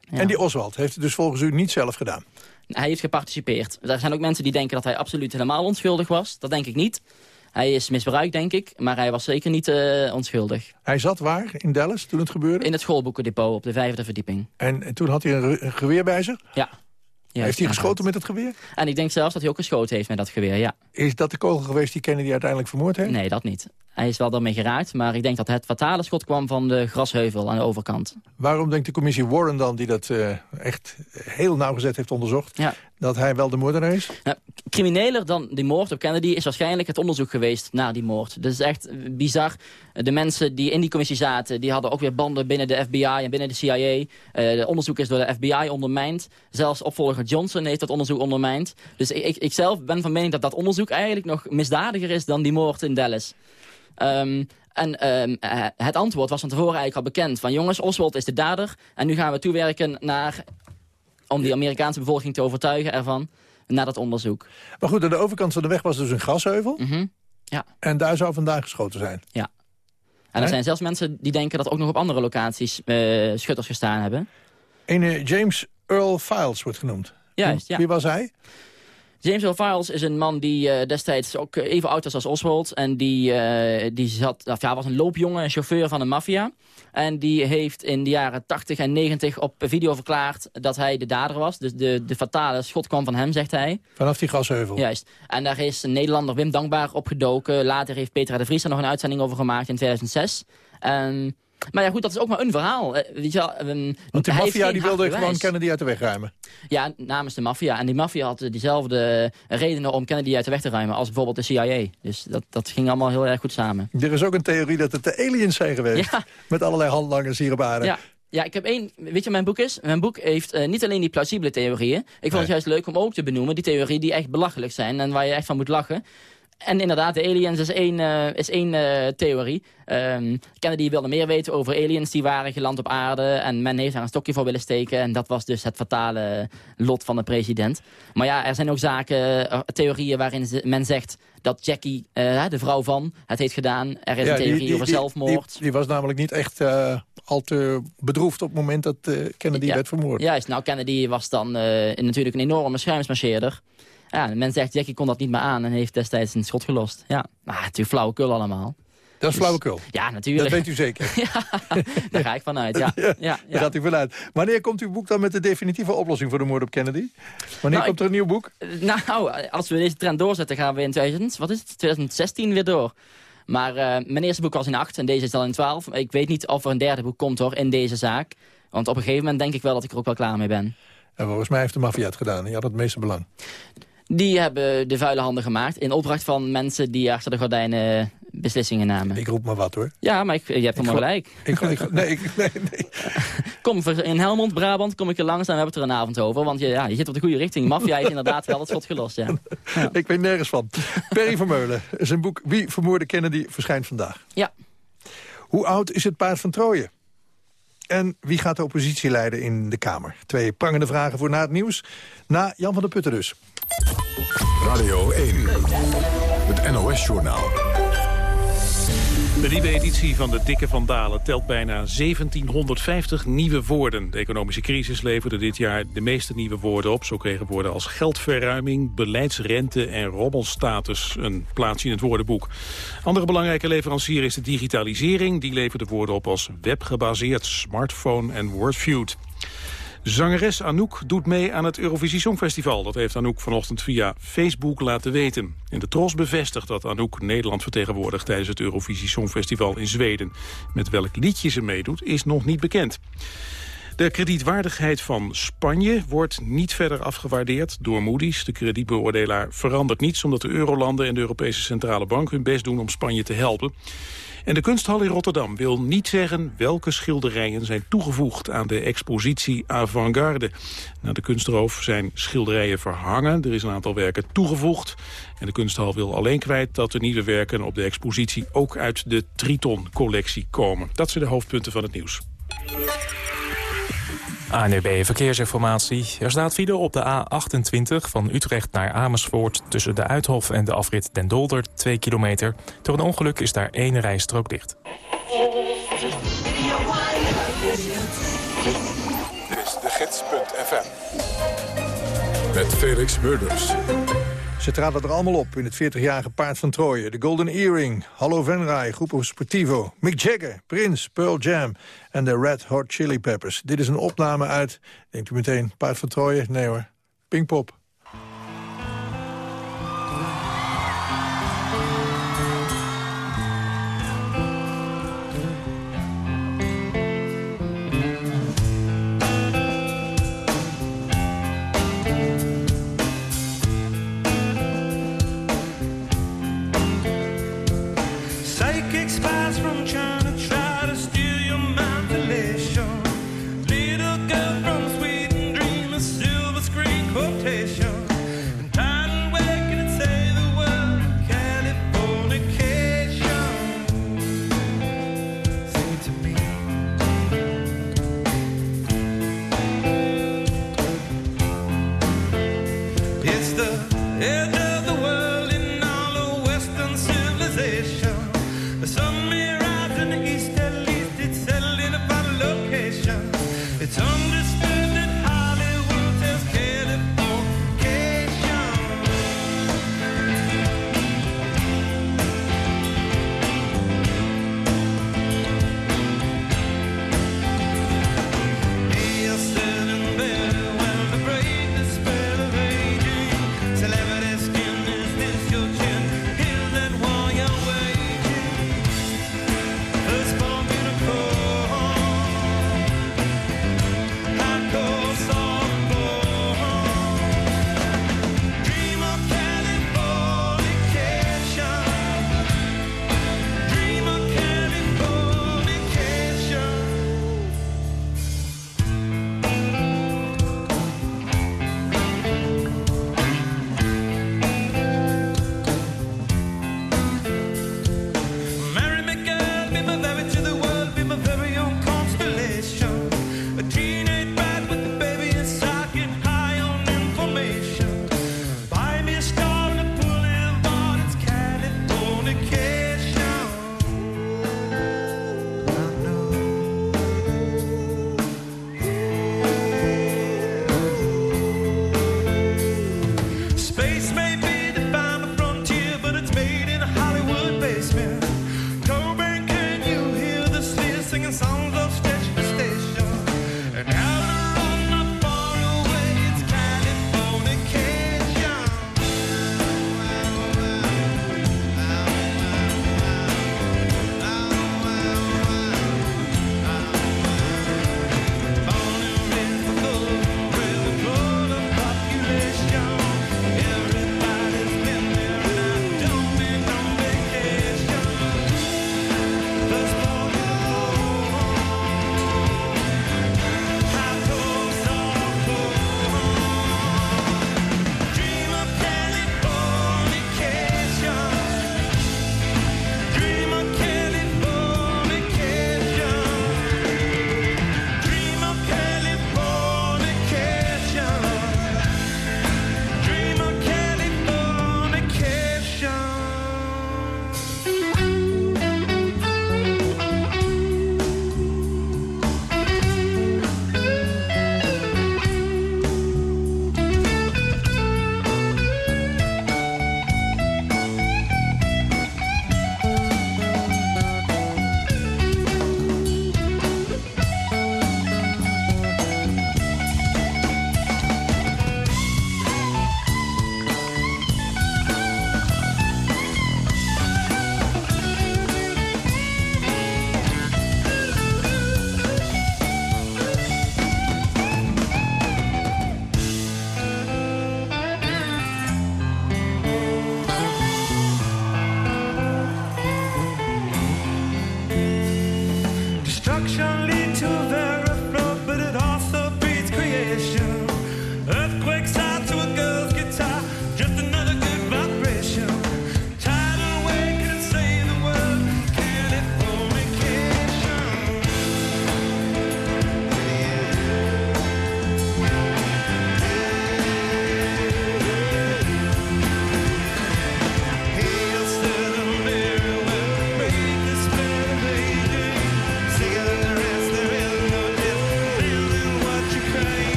Ja. En die Oswald heeft het dus volgens u niet zelf gedaan? Hij heeft geparticipeerd. Er zijn ook mensen die denken dat hij absoluut helemaal onschuldig was. Dat denk ik niet. Hij is misbruikt, denk ik, maar hij was zeker niet uh, onschuldig. Hij zat waar, in Dallas, toen het gebeurde? In het schoolboekendepot op de vijfde verdieping. En, en toen had hij een, een, geweer bij zich? Ja. ja heeft hij geschoten met het geweer? En ik denk zelfs dat hij ook geschoten heeft met dat geweer, ja. Is dat de kogel geweest die Kennedy uiteindelijk vermoord heeft? Nee, dat niet. Hij is wel daarmee geraakt, maar ik denk dat het fatale schot kwam van de grasheuvel aan de overkant. Waarom denkt de commissie Warren dan, die dat uh, echt heel nauwgezet heeft onderzocht, ja. dat hij wel de moordenaar is? Nou, crimineler dan die moord op Kennedy is waarschijnlijk het onderzoek geweest naar die moord. Dat is echt bizar. De mensen die in die commissie zaten, die hadden ook weer banden binnen de FBI en binnen de CIA. Uh, de onderzoek is door de FBI ondermijnd. Zelfs opvolger Johnson heeft dat onderzoek ondermijnd. Dus ik, ik zelf ben van mening dat dat onderzoek eigenlijk nog misdadiger is dan die moord in Dallas. Um, en um, uh, het antwoord was van tevoren eigenlijk al bekend. Van jongens, Oswald is de dader. En nu gaan we toewerken naar... om die Amerikaanse bevolking te overtuigen ervan... naar dat onderzoek. Maar goed, aan de overkant van de weg was dus een grasheuvel. Mm -hmm. ja. En daar zou vandaag geschoten zijn. Ja. En er zijn zelfs mensen die denken dat ook nog op andere locaties uh, schutters gestaan hebben. Een uh, James Earl Files wordt genoemd. Juist, ja. Wie was hij? James Earl Files is een man die uh, destijds ook even oud was als Oswald. En die, uh, die zat, of ja, was een loopjongen, een chauffeur van de maffia. En die heeft in de jaren 80 en 90 op video verklaard dat hij de dader was. Dus de, de fatale schot kwam van hem, zegt hij. Vanaf die gasheuvel? Juist. En daar is een Nederlander Wim Dankbaar opgedoken. Later heeft Petra de Vries er nog een uitzending over gemaakt in 2006. En... Maar ja, goed, dat is ook maar een verhaal. Weet je wel, um, Want de maffia die wilde gewoon Kennedy uit de weg ruimen. Ja, namens de maffia. En die maffia had diezelfde redenen om Kennedy uit de weg te ruimen... als bijvoorbeeld de CIA. Dus dat, dat ging allemaal heel erg goed samen. Er is ook een theorie dat het de aliens zijn geweest. Ja. Met allerlei handlangers hier op aarde. Ja. Ja, ik heb één... Weet je wat mijn boek is? Mijn boek heeft uh, niet alleen die plausibele theorieën. Ik vond nee. het juist leuk om ook te benoemen die theorieën die echt belachelijk zijn... en waar je echt van moet lachen. En inderdaad, de aliens is één, uh, is één uh, theorie. Um, Kennedy wilde meer weten over aliens die waren geland op aarde. En men heeft daar een stokje voor willen steken. En dat was dus het fatale lot van de president. Maar ja, er zijn ook zaken, uh, theorieën waarin men zegt dat Jackie, uh, de vrouw van, het heeft gedaan. Er is ja, een theorie die, die, over zelfmoord. Die, die, was namelijk niet echt al te bedroefd op het moment dat Kennedy ja, werd vermoord. Juist, nou Kennedy was dan natuurlijk een enorme schuimsmarcheerder. Ja, men zegt, Jackie kon dat niet meer aan en heeft destijds een schot gelost. Ja, maar natuurlijk flauwekul allemaal. Dat is flauwekul. Ja, natuurlijk. Dat weet u zeker. [laughs] Daar ga ik vanuit, [laughs] ja. ja, ja. Daar gaat u vanuit. Wanneer komt uw boek dan met de definitieve oplossing voor de moord op Kennedy? Wanneer Nou, komt er een nieuw boek? Nou, als we deze trend doorzetten, gaan we in 2000, wat is het, 2016 weer door. Maar eh, mijn eerste boek was in 8 en deze is al in 12. Ik weet niet of er een derde boek komt hoor, in deze zaak. Want op een gegeven moment denk ik wel dat ik er ook wel klaar mee ben. En volgens mij heeft de maffia het gedaan. Die had het meeste belang. Die hebben de vuile handen gemaakt in opdracht van mensen die achter de gordijnen beslissingen namen. Ik roep maar wat hoor. Ja, maar ik, je hebt helemaal gelijk. Ik, ik, nee, ik, nee, nee. [laughs] Kom, in Helmond, Brabant, kom ik er langs en we hebben het er een avond over. Want je, ja, je zit op de goede richting. Maffia is inderdaad wel het schot gelost, [laughs] ja. Ik weet nergens van. Perry Vermeulen, zijn boek Wie vermoorde Kennedy verschijnt vandaag. Ja. Hoe oud is het paard van Troje? En wie gaat de oppositie leiden in de Kamer? Twee prangende vragen voor na het nieuws. Na Jan van der Putten dus. Radio 1, het NOS-journaal. De nieuwe editie van de Dikke van Dalen telt bijna 1750 nieuwe woorden. De economische crisis leverde dit jaar de meeste nieuwe woorden op. Zo kregen woorden als geldverruiming, beleidsrente en rommelstatus een plaatsje in het woordenboek. Andere belangrijke leverancier is de digitalisering. Die leverde woorden op als webgebaseerd, smartphone en wordfeud. Zangeres Anouk doet mee aan het Eurovisie Songfestival. Dat heeft Anouk vanochtend via Facebook laten weten. En de Tros bevestigt dat Anouk Nederland vertegenwoordigt... tijdens het Eurovisie Songfestival in Zweden. Met welk liedje ze meedoet is nog niet bekend. De kredietwaardigheid van Spanje wordt niet verder afgewaardeerd door Moody's. De kredietbeoordelaar verandert niets omdat de eurolanden en de Europese Centrale Bank hun best doen om Spanje te helpen. En de kunsthal in Rotterdam wil niet zeggen welke schilderijen zijn toegevoegd aan de expositie Avantgarde. Na de kunstroof zijn schilderijen verhangen, er is een aantal werken toegevoegd. En de kunsthal wil alleen kwijt dat de nieuwe werken op de expositie ook uit de Triton-collectie komen. Dat zijn de hoofdpunten van het nieuws. ANUB Verkeersinformatie. Er staat file op de A28 van Utrecht naar Amersfoort... tussen de Uithof en de afrit Den Dolder, 2 kilometer. Door een ongeluk is daar één rijstrook dicht. Dit is de gids.fm. Met Felix Murders. Ze traden er allemaal op in het 40-jarige paard van Troje. De Golden Earring, Hallo Venray, Groepo Sportivo... Mick Jagger, Prince, Pearl Jam en de Red Hot Chili Peppers. Dit is een opname uit, denkt u meteen, paard van Troje? Nee hoor, Pinkpop.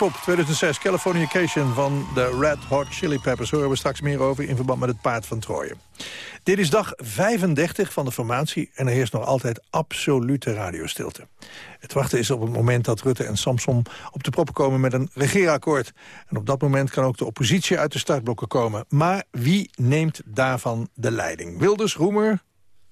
Pinkpop 2006, Californication van de Red Hot Chili Peppers. Horen we straks meer over in verband met het paard van Troje. Dit is dag 35 van de formatie en er heerst nog altijd absolute radiostilte. Het wachten is op het moment dat Rutte en Samson op de proppen komen met een regeerakkoord. En op dat moment kan ook de oppositie uit de startblokken komen. Maar wie neemt daarvan de leiding? Wilders, Roemer,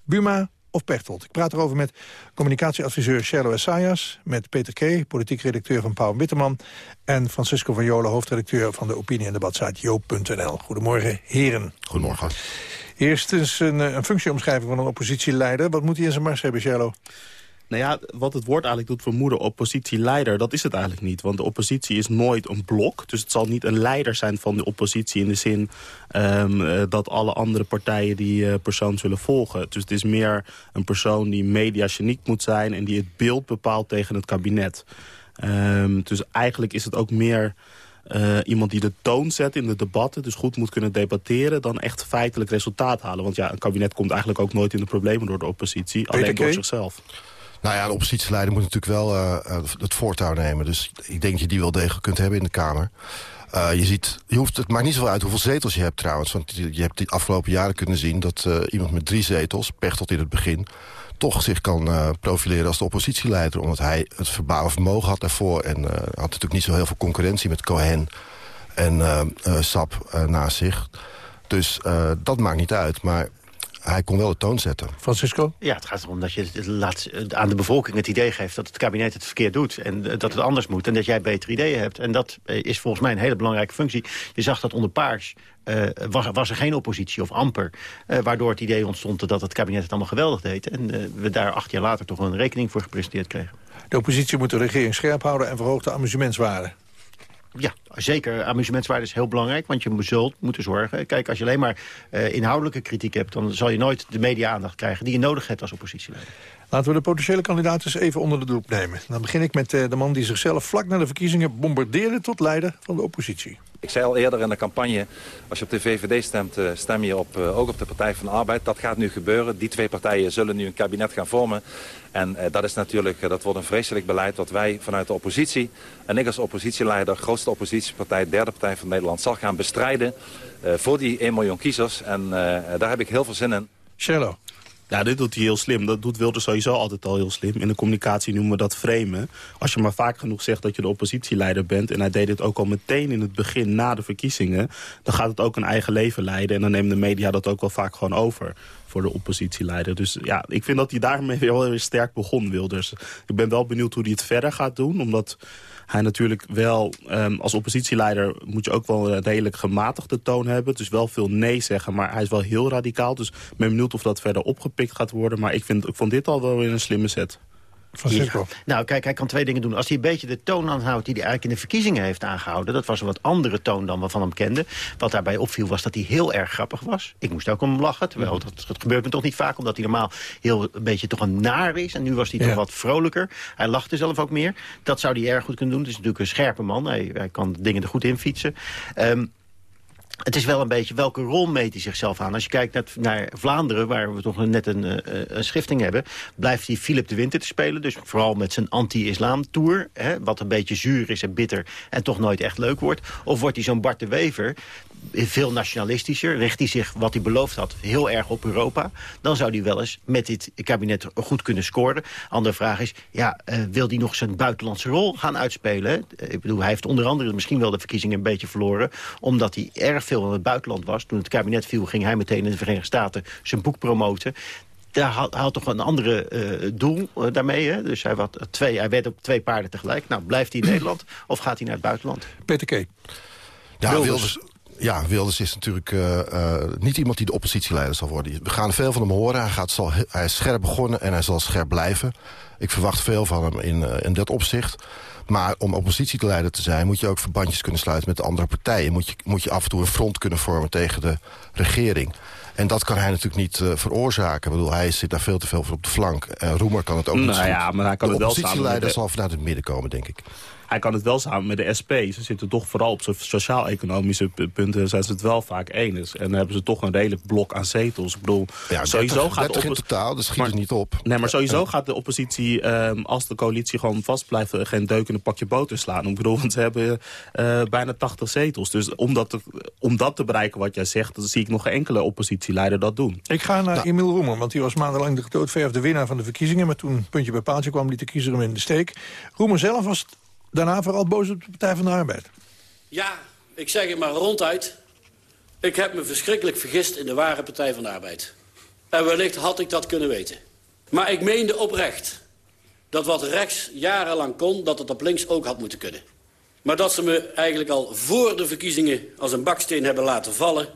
Buma of Pechtold? Ik praat erover met communicatieadviseur Sherlo Essayas... met Peter K., politiek redacteur van Pauw Witteman... en Francisco van Jolen, hoofdredacteur van de opinie- en debatsite joop.nl. Goedemorgen, heren. Goedemorgen. Eerst eens een, eh, een functieomschrijving van een oppositieleider. Wat moet hij in zijn mars hebben, Sherlo? Nou ja, wat het woord eigenlijk doet vermoeden, oppositieleider, dat is het eigenlijk niet. Want de oppositie is nooit een blok. Dus het zal niet een leider zijn van de oppositie in de zin ehm, eh, dat alle andere partijen die eh, persoon zullen volgen. Dus het is meer een persoon die mediageniek moet zijn en die het beeld bepaalt tegen het kabinet. Ehm, dus eigenlijk is het ook meer... eh, iemand die de toon zet in de debatten, dus goed moet kunnen debatteren... dan echt feitelijk resultaat halen. Want ja, een kabinet komt eigenlijk ook nooit in de problemen door de oppositie. alleen door zichzelf. Nou ja, de oppositieleider moet natuurlijk wel eh, eh, het voortouw nemen. Dus ik denk dat je die wel degelijk kunt hebben in de Kamer. Eh, je ziet, je hoeft, het maakt niet zoveel uit hoeveel zetels je hebt trouwens. Want je, hebt die afgelopen jaren kunnen zien dat iemand met drie zetels, Pechtold in het begin... toch zich kan profileren als de oppositieleider. Omdat hij het verbale vermogen had daarvoor. En had natuurlijk niet zo heel veel concurrentie met Cohen en Sap naast zich. Dus dat maakt niet uit. Maar hij kon wel de toon zetten. Francisco? Ja, het gaat erom dat je laat, aan de bevolking het idee geeft... dat het kabinet het verkeerd doet en eh, dat het anders moet... en dat jij betere ideeën hebt. En dat eh, is volgens mij een hele belangrijke functie. Je zag dat onder Paars eh, was, was er geen oppositie of amper... eh, waardoor het idee ontstond dat het kabinet het allemaal geweldig deed... en we daar acht jaar later toch een rekening voor gepresenteerd kregen. De oppositie moet de regering scherp houden en verhoogt de amusementswaarde. Ja, zeker. Amusementswaarde is heel belangrijk, want je zult moeten zorgen. Kijk, als je alleen maar eh, inhoudelijke kritiek hebt... dan zal je nooit de media-aandacht krijgen die je nodig hebt als oppositieleider. Laten we de potentiële kandidaten eens even onder de loep nemen. Dan begin ik met eh, de man die zichzelf vlak na de verkiezingen bombardeerde... tot leider van de oppositie. Ik zei al eerder in de campagne, als je op de VVD stemt, eh, stem je op, ook op de Partij van de Arbeid. Dat gaat nu gebeuren. Die twee partijen zullen nu een kabinet gaan vormen. En eh, dat is natuurlijk, eh, dat wordt een vreselijk beleid wat wij vanuit de oppositie... en ik als oppositieleider, grootste oppositiepartij, derde partij van Nederland... zal gaan bestrijden eh, voor die 1 miljoen kiezers. En eh, daar heb ik heel veel zin in. Sherlo. Ja, dit doet hij heel slim. Dat doet Wilders sowieso altijd al heel slim. In de communicatie noemen we dat framen. Als je maar vaak genoeg zegt dat je de oppositieleider bent... en hij deed het ook al meteen in het begin, na de verkiezingen... dan gaat het ook een eigen leven leiden. En dan nemen de media dat ook wel vaak gewoon over voor de oppositieleider. Dus ja, ik vind dat hij daarmee [laughs] wel weer sterk begon, Wilders. Ik ben wel benieuwd hoe hij het verder gaat doen, omdat hij natuurlijk wel ehm, als oppositieleider moet je ook wel een redelijk gematigde toon hebben. Dus wel veel nee zeggen, maar hij is wel heel radicaal. Dus ik ben benieuwd of dat verder opgepikt gaat worden. Maar ik, vind, ik vond dit al wel weer een slimme set. Ja. Nou, kijk, hij kan twee dingen doen. Als hij een beetje de toon aanhoudt die hij eigenlijk in de verkiezingen heeft aangehouden... dat was een wat andere toon dan we van hem kenden. Wat daarbij opviel was dat hij heel erg grappig was. Ik moest ook om lachen, terwijl Mhm. dat, dat gebeurt me toch niet vaak... omdat hij normaal heel een beetje toch een naar is. En nu was hij toch wat vrolijker. Hij lachte zelf ook meer. Dat zou hij erg goed kunnen doen. Het is natuurlijk een scherpe man. Hij, hij kan dingen er goed in fietsen. Ehm, het is wel een beetje welke rol meet hij zichzelf aan. Als je kijkt naar, Vlaanderen, waar we toch net een, eh, een schifting hebben... blijft hij Philip de Winter te spelen. Dus vooral met zijn anti-islam-tour. Wat een beetje zuur is en bitter en toch nooit echt leuk wordt. Of wordt hij zo'n Bart de Wever veel nationalistischer. Richt hij zich, wat hij beloofd had, heel erg op Europa. Dan zou hij wel eens met dit kabinet goed kunnen scoren. Andere vraag is, ja, eh, wil hij nog zijn buitenlandse rol gaan uitspelen? hè? Ik bedoel, hij heeft onder andere misschien wel de verkiezingen een beetje verloren. Omdat hij erg veel in het buitenland was. Toen het kabinet viel, ging hij meteen in de Verenigde Staten zijn boek promoten daar had, had toch een andere eh, doel eh, daarmee. Hè? Dus hij, had twee, hij werd op twee paarden tegelijk. Nou, blijft hij in [clears throat] Nederland of gaat hij naar het buitenland? Peter K. Ja, Wilders. Wilders, ja, Wilders is natuurlijk eh, eh, niet iemand die de oppositieleider zal worden. We gaan veel van hem horen. Hij, gaat, zal, hij is scherp begonnen en hij zal scherp blijven. Ik verwacht veel van hem in, eh, in dat opzicht. Maar om oppositieleider te zijn... moet je ook verbandjes kunnen sluiten met de andere partijen. Moet je, moet je af en toe een front kunnen vormen tegen de regering. En dat kan hij natuurlijk niet veroorzaken. Ik bedoel, hij zit daar veel te veel voor op de flank. Roemer kan het ook niet Nou zo ja, maar hij kan de het wel samen oppositieleider zal vanuit het midden komen, denk ik. Hij kan het wel samen met de SP. Ze zitten toch vooral op so- sociaal-economische pu- punten... zijn ze het wel vaak eens. En dan hebben ze toch een redelijk blok aan zetels. Ik bedoel, Ja, sowieso 30, gaat 30 de in totaal, dat schiet Maar- er niet op. Nee, maar sowieso gaat de oppositie, ehm, als de coalitie gewoon vast blijft... eh, geen deuk in een pakje boter slaan. Ik bedoel, want ze hebben eh, bijna 80 zetels. Dus om dat, te, om dat te bereiken wat jij zegt... dan zie ik nog geen enkele oppositieleider dat doen. Ik ga naar Emiel Roemer, want die was maandenlang de gedoodverfde winnaar van de verkiezingen. Maar toen puntje bij paaltje kwam, liet de kiezer hem in de steek. Roemer zelf was daarna vooral boos op de Partij van de Arbeid. Ja, ik zeg het maar ronduit. Ik heb me verschrikkelijk vergist in de ware Partij van de Arbeid. En wellicht had ik dat kunnen weten. Maar ik meende oprecht dat wat rechts jarenlang kon... dat het op links ook had moeten kunnen. Maar dat ze me eigenlijk al voor de verkiezingen als een baksteen hebben laten vallen...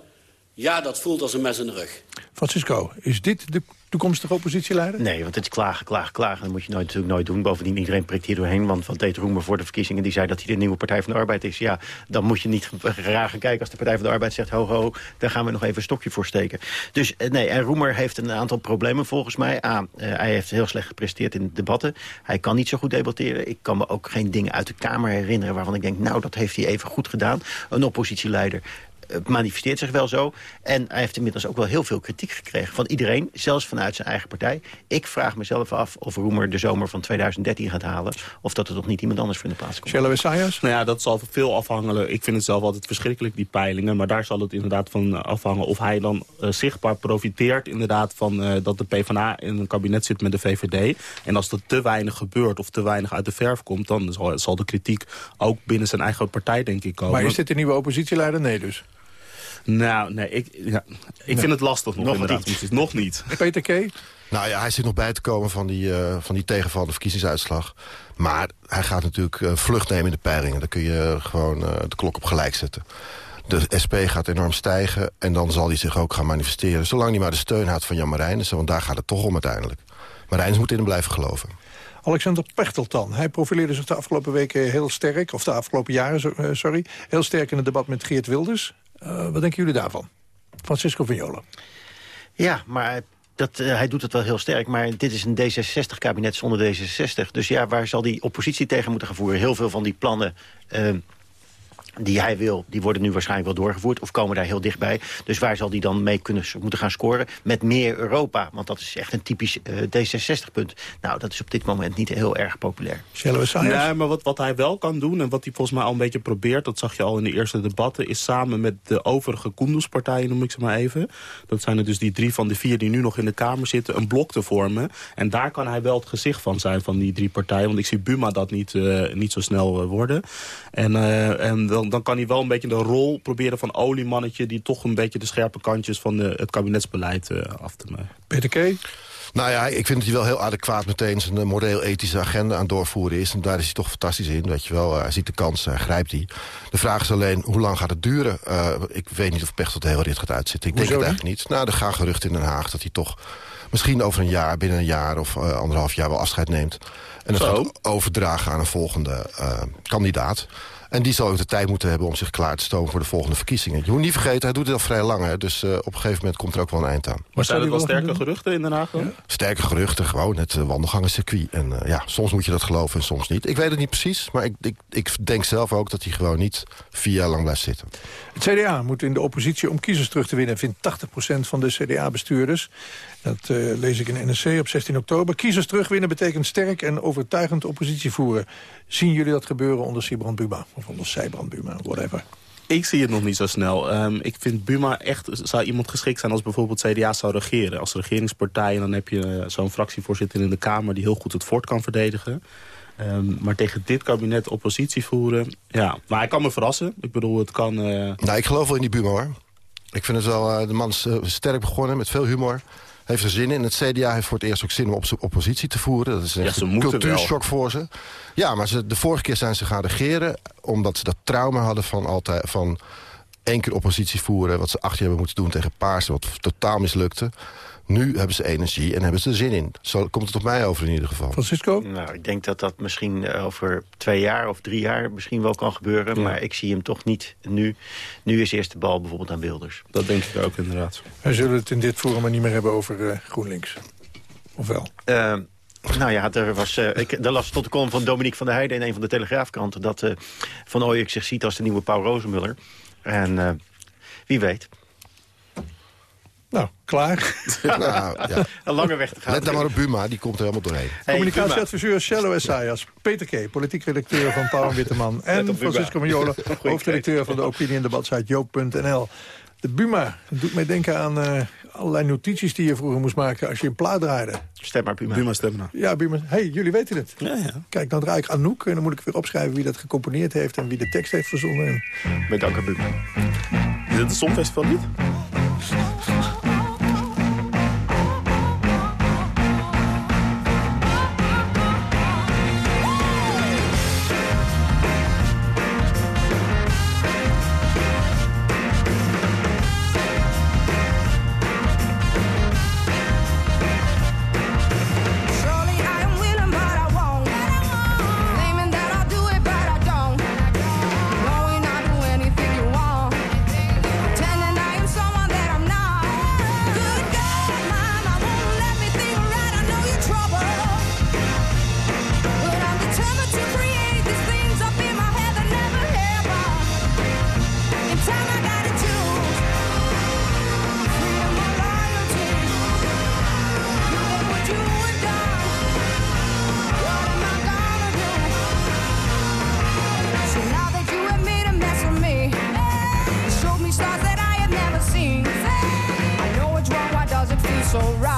ja, dat voelt als een mes in de rug. Francisco, is dit de toekomstige oppositieleider? Nee, want het is klagen, klagen, klagen. Dat moet je nooit, natuurlijk nooit doen. Bovendien, iedereen prikt hier doorheen. Want wat deed Roemer voor de verkiezingen? Die zei dat hij de nieuwe Partij van de Arbeid is. Ja, dan moet je niet gaan kijken als de Partij van de Arbeid zegt... ho, ho, daar gaan we nog even een stokje voor steken. Dus eh, nee, en Roemer heeft een aantal problemen volgens mij. A, eh, hij heeft heel slecht gepresteerd in debatten. Hij kan niet zo goed debatteren. Ik kan me ook geen dingen uit de Kamer herinneren... waarvan ik denk, nou, dat heeft hij even goed gedaan. Een oppositieleider het manifesteert zich wel zo. En hij heeft inmiddels ook wel heel veel kritiek gekregen van iedereen, zelfs vanuit zijn eigen partij. Ik vraag mezelf af of Roemer de zomer van 2013 gaat halen... of dat er toch niet iemand anders voor in de plaats komt. Essayas? Nou ja, dat zal veel afhangen. Ik vind het zelf altijd verschrikkelijk, die peilingen. Maar daar zal het inderdaad van afhangen of hij dan eh, zichtbaar profiteert... inderdaad van eh, dat de PvdA in een kabinet zit met de VVD. En als er te weinig gebeurt of te weinig uit de verf komt... dan zal, zal de kritiek ook binnen zijn eigen partij, denk ik, komen. Maar is dit de nieuwe oppositieleider? Nee dus. Nou, nee, ik, ja, ik vind het lastig nog, Nog inderdaad. niet. Nog niet. [laughs] Peter K. Nou ja, hij zit nog bij te komen van die, eh, van die tegenvallende verkiezingsuitslag. Maar hij gaat natuurlijk eh, vlucht nemen in de peilingen. Dan kun je gewoon eh, de klok op gelijk zetten. De SP gaat enorm stijgen en dan zal hij zich ook gaan manifesteren. Zolang hij maar de steun had van Jan Marijnissen, want daar gaat het toch om uiteindelijk. Marijnissen moet in hem blijven geloven. Alexander Pechteltan. Hij profileerde zich de afgelopen weken heel sterk, of de afgelopen jaren, zo- sorry, heel sterk in het debat met Geert Wilders. Eh, wat denken jullie daarvan? Francisco Vignola. Ja, maar dat, eh, hij doet het wel heel sterk. Maar dit is een D66-kabinet zonder D66. Dus ja, waar zal die oppositie tegen moeten gaan voeren? Heel veel van die plannen... eh, die hij wil, die worden nu waarschijnlijk wel doorgevoerd... of komen daar heel dichtbij. Dus waar zal die dan mee kunnen, moeten gaan scoren? Met meer Europa, want dat is echt een typisch eh, D66-punt. Nou, dat is op dit moment niet heel erg populair. Nee, maar wat, wat hij wel kan doen en wat hij volgens mij al een beetje probeert... dat zag je al in de eerste debatten... is samen met de overige Koenderspartijen, noem ik ze maar even... dat zijn er dus die drie van de vier die nu nog in de Kamer zitten... een blok te vormen. En daar kan hij wel het gezicht van zijn, van die drie partijen. Want ik zie Buma dat niet, eh, niet zo snel eh, worden. En, eh, en dan, dan kan hij wel een beetje de rol proberen van oliemannetje... die toch een beetje de scherpe kantjes van de, het kabinetsbeleid eh, af te maken. Peter K. Nou ja, ik vind dat hij wel heel adequaat meteen zijn eh, moreel-ethische agenda aan het doorvoeren is. En daar is hij toch fantastisch in, weet je wel. Eh, hij ziet de kans, hij grijpt die. De vraag is alleen, hoe lang gaat het duren? Eh, ik weet niet of Pechtold de hele rit gaat uitzitten. Ik denk het eigenlijk niet. Nou, er gaan geruchten in Den Haag dat hij toch misschien over een jaar, binnen een jaar of eh, anderhalf jaar wel afscheid neemt. En het Zo. gaat overdragen aan een volgende eh, kandidaat. En die zal ook de tijd moeten hebben om zich klaar te stomen voor de volgende verkiezingen. Je moet niet vergeten, hij doet dit al vrij lang. Hè, dus eh, op een gegeven moment komt er ook wel een eind aan. Maar zijn het wel sterke geruchten in Den Haag dan? Sterke geruchten, gewoon het uh, wandelgangencircuit. En uh, ja, soms moet je dat geloven en soms niet. Ik weet het niet precies, maar ik, ik, ik denk zelf ook dat hij gewoon niet vier jaar lang blijft zitten. Het CDA moet in de oppositie om kiezers terug te winnen... vindt 80% van de CDA-bestuurders. Dat uh, lees ik in NRC op 16 oktober. Kiezers terugwinnen betekent sterk en overtuigend oppositie voeren. Zien jullie dat gebeuren onder Sibrand Buma? Of onder Sijbrand Buma, whatever. Ik zie het nog niet zo snel. Um, ik vind Buma echt, zou iemand geschikt zijn als bijvoorbeeld CDA zou regeren. Als regeringspartij, en dan heb je uh, zo'n fractievoorzitter in de Kamer... die heel goed het fort kan verdedigen. Um, maar tegen dit kabinet oppositie voeren, ja. Maar hij kan me verrassen. Ik bedoel, het kan... Uh... Nou, ik geloof wel in die Buma, hoor. Ik vind het wel, uh, de man is sterk begonnen, met veel humor heeft er zin in. Het CDA heeft voor het eerst ook zin om op oppositie te voeren. Dat is een ja, cultuurshock voor ze. Ja, maar ze, de vorige keer zijn ze gaan regeren... omdat ze dat trauma hadden van, altijd, van één keer oppositie voeren... wat ze acht jaar hebben moeten doen tegen Paarsen... wat totaal mislukte. Nu hebben ze energie en hebben ze er zin in. Zo komt het op mij over in ieder geval. Francisco? Nou, ik denk dat dat misschien over twee jaar of drie jaar misschien wel kan gebeuren. Ja. Maar ik zie hem toch niet nu. Nu is eerst de bal bijvoorbeeld aan Wilders. Dat denk ik ook inderdaad. Wij zullen het in dit forum maar niet meer hebben over uh, GroenLinks. Of wel? Uh, Nou ja, er, was, eh, ik, er las tot de column van Dominique van der Heijden... in een van de Telegraafkranten... dat eh, Van Ooyek zich ziet als de nieuwe Paul Rozenmuller. En eh, wie weet. Nou, klaar. [laughs] Nou, ja. Een lange weg te gaan. Let nou maar op Buma, die komt er helemaal doorheen. Communicatieadviseur Cello Essayas. Peter K., politiek redacteur van Pauw en Witteman. En. Francisco Majola, [laughs] hoofdredacteur van de opinie- en debatsite joop.nl. De Buma, dat doet mij denken aan eh, allerlei notities die je vroeger moest maken als je een plaat draaide. Stem maar Buma. Buma stem nou. Ja, Buma. hey, jullie weten het. Kijk, dan draai ik Anouk en dan moet ik weer opschrijven wie dat gecomponeerd heeft en wie de tekst heeft verzonnen. En... Bedankt, Buma. Is dit een Songfestival niet? alright.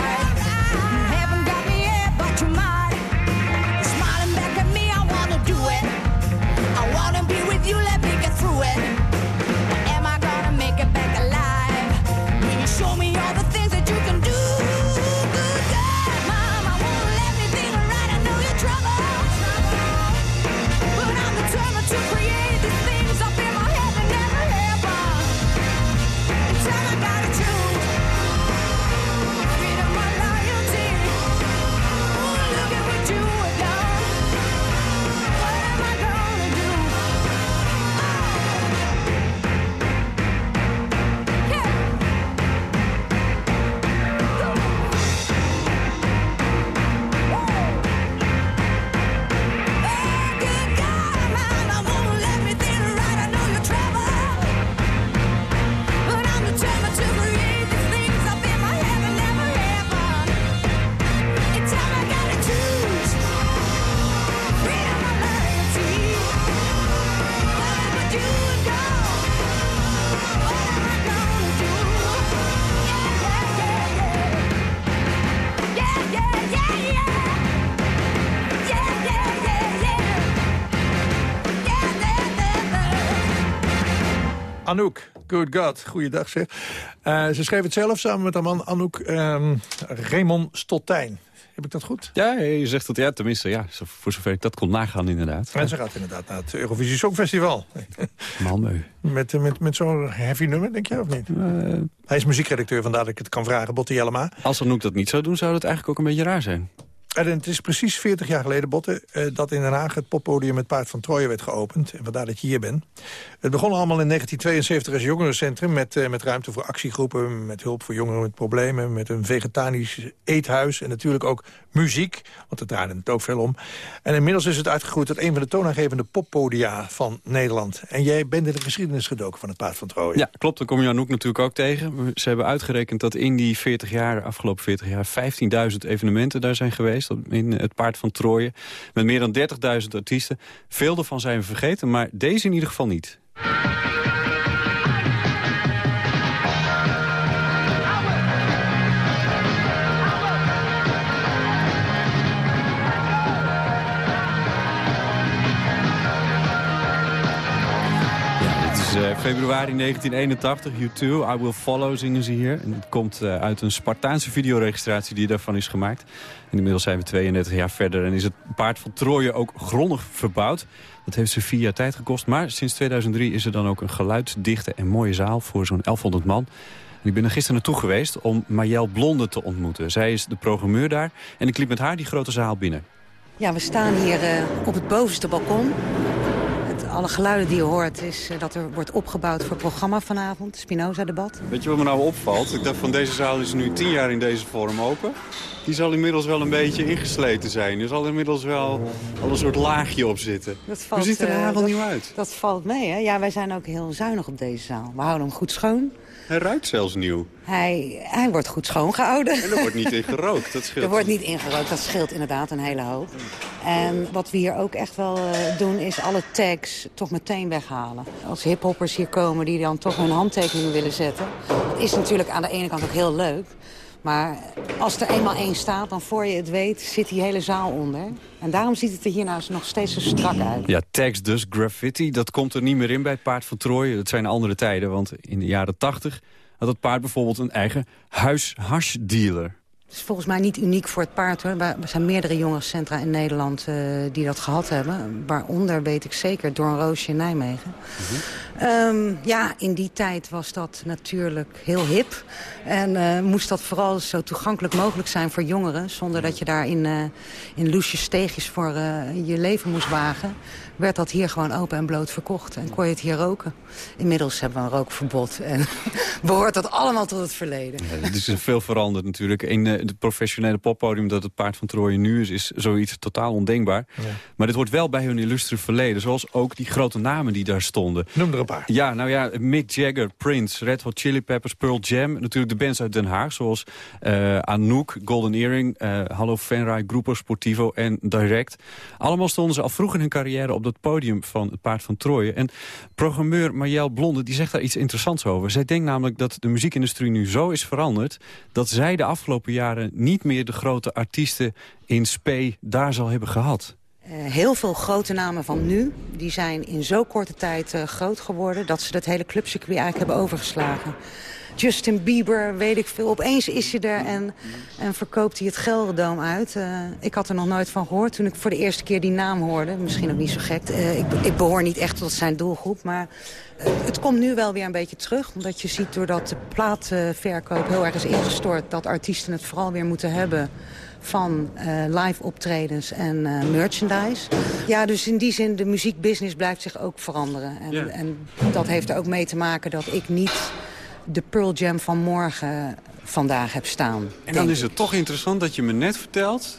Good God, goeiedag zeg. Eh, ze schreef het zelf samen met haar man Anouk ehm Raymond Stottijn. Heb ik dat goed? Ja, je zegt het, ja, tenminste, ja, voor zover ik dat kon nagaan inderdaad. En ze gaat inderdaad naar het Eurovisie Songfestival. [laughs] Malmö. Met, eh, met, met zo'n heavy nummer, denk je, of niet? Hij is muziekredacteur, vandaar dat ik het kan vragen, Botte Jellema. Als Anouk dat niet zou doen, zou dat eigenlijk ook een beetje raar zijn. En het is precies 40 jaar geleden, Botte, eh, dat in Den Haag het poppodium Het Paard van Troje werd geopend. En vandaar dat je hier bent. Het begon allemaal in 1972 als jongerencentrum met, eh, met ruimte voor actiegroepen, met hulp voor jongeren met problemen, met een vegetarisch eethuis en natuurlijk ook muziek, want het draaide het ook veel om. En inmiddels is het uitgegroeid tot een van de toonaangevende poppodia van Nederland. En jij bent in de geschiedenis gedoken van Het Paard van Troje. Ja, klopt. Daar kom je Anouk natuurlijk ook tegen. Ze hebben uitgerekend dat in die 40 jaar, afgelopen 40 jaar... 15.000 evenementen daar zijn geweest in het Paard van Troje. Met meer dan 30.000 artiesten. Veel daarvan zijn we vergeten, maar deze in ieder geval niet. Eh, februari 1981, U2, I Will Follow zingen ze hier. En het komt eh, uit een Spartaanse videoregistratie die daarvan is gemaakt. Inmiddels zijn we 32 jaar verder en is het paard van Troje ook grondig verbouwd. Dat heeft ze vier jaar tijd gekost, maar sinds 2003 is er dan ook een geluidsdichte en mooie zaal voor zo'n 1100 man. Ik ben er gisteren naartoe geweest om Marjel Blonde te ontmoeten. Zij is de programmeur daar en ik liep met haar die grote zaal binnen. Ja, we staan hier eh, op het bovenste balkon. Alle geluiden die je hoort is eh, dat er wordt opgebouwd voor het programma vanavond. Spinoza-debat. Weet je wat me nou opvalt? Ik dacht van deze zaal is nu tien jaar in deze vorm open. die zal inmiddels wel een beetje ingesleten zijn. Er zal inmiddels wel al een soort laagje op zitten. Dat Hoe valt, ziet er eh, hagelnieuw dat- uit? Dat valt mee, hè? Ja, wij zijn ook heel zuinig op deze zaal. We houden hem goed schoon. Hij ruikt zelfs nieuw. Hij, hij wordt goed schoongehouden. En er wordt niet in gerookt, dat scheelt. [laughs] Er wordt niet ingerookt, dat scheelt inderdaad een hele hoop. En wat we hier ook echt wel eh, doen, is alle tags toch meteen weghalen. Als hiphoppers hier komen die dan toch hun handtekening willen zetten... dat is natuurlijk aan de ene kant ook heel leuk... Maar als er eenmaal één staat, dan voor je het weet, zit die hele zaal onder. En daarom ziet het er hier nog steeds zo strak uit. Ja, tags dus, graffiti, dat komt er niet meer in bij paard van Troje. Dat zijn andere tijden, want in de jaren tachtig had het paard bijvoorbeeld een eigen huis-hash-dealer. Het is volgens mij niet uniek voor het paard. hoor. Er zijn meerdere jongerencentra in Nederland eh, die dat gehad hebben. Waaronder, weet ik zeker, Doorn Roosje in Nijmegen. Ehm, ja, in die tijd was dat natuurlijk heel hip. En eh, moest dat vooral zo toegankelijk mogelijk zijn voor jongeren... zonder dat je daar in, eh in loesje steegjes voor eh, je leven moest wagen... werd dat hier gewoon open en bloot verkocht. En kon je het hier roken. Inmiddels hebben we een rookverbod. En [laughs] behoort dat allemaal tot het verleden. Ja, het is veel veranderd natuurlijk. In het professionele poppodium dat het paard van Troje nu is... is zoiets totaal ondenkbaar. Maar dit hoort wel bij hun illustre verleden. Zoals ook die grote namen die daar stonden. Noem er een paar. Ja, nou ja, Mick Jagger, Prince, Red Hot Chili Peppers, Pearl Jam. Natuurlijk de bands uit Den Haag, zoals eh, Anouk, Golden Earring... eh Hallo Fenray, Grupo Sportivo en Direct. Allemaal stonden ze al vroeg in hun carrière op dat podium van het paard van Troje. En programmeur Marjel Blonde die zegt daar iets interessants over. Zij denkt namelijk dat de muziekindustrie nu zo is veranderd... dat zij de afgelopen jaren niet meer de grote artiesten in spe daar zal hebben gehad. Eh, heel veel grote namen van nu, die zijn in zo korte tijd eh, groot geworden... dat ze dat hele clubcircuit eigenlijk hebben overgeslagen. Justin Bieber, weet ik veel. Opeens is hij er en, en verkoopt hij het Gelderdoom uit. Eh, ik had er nog nooit van gehoord toen ik voor de eerste keer die naam hoorde. Misschien ook niet zo gek. Eh, ik, ik behoor niet echt tot zijn doelgroep, maar eh, het komt nu wel weer een beetje terug. Omdat je ziet doordat de plaatverkoop heel erg is ingestort... dat artiesten het vooral weer moeten hebben van eh, live optredens en merchandise. Ja, dus in die zin, de muziekbusiness blijft zich ook veranderen. En, Ja. en dat heeft er ook mee te maken dat ik niet de Pearl Jam van morgen vandaag heb staan. En dan is het toch interessant dat je me net vertelt...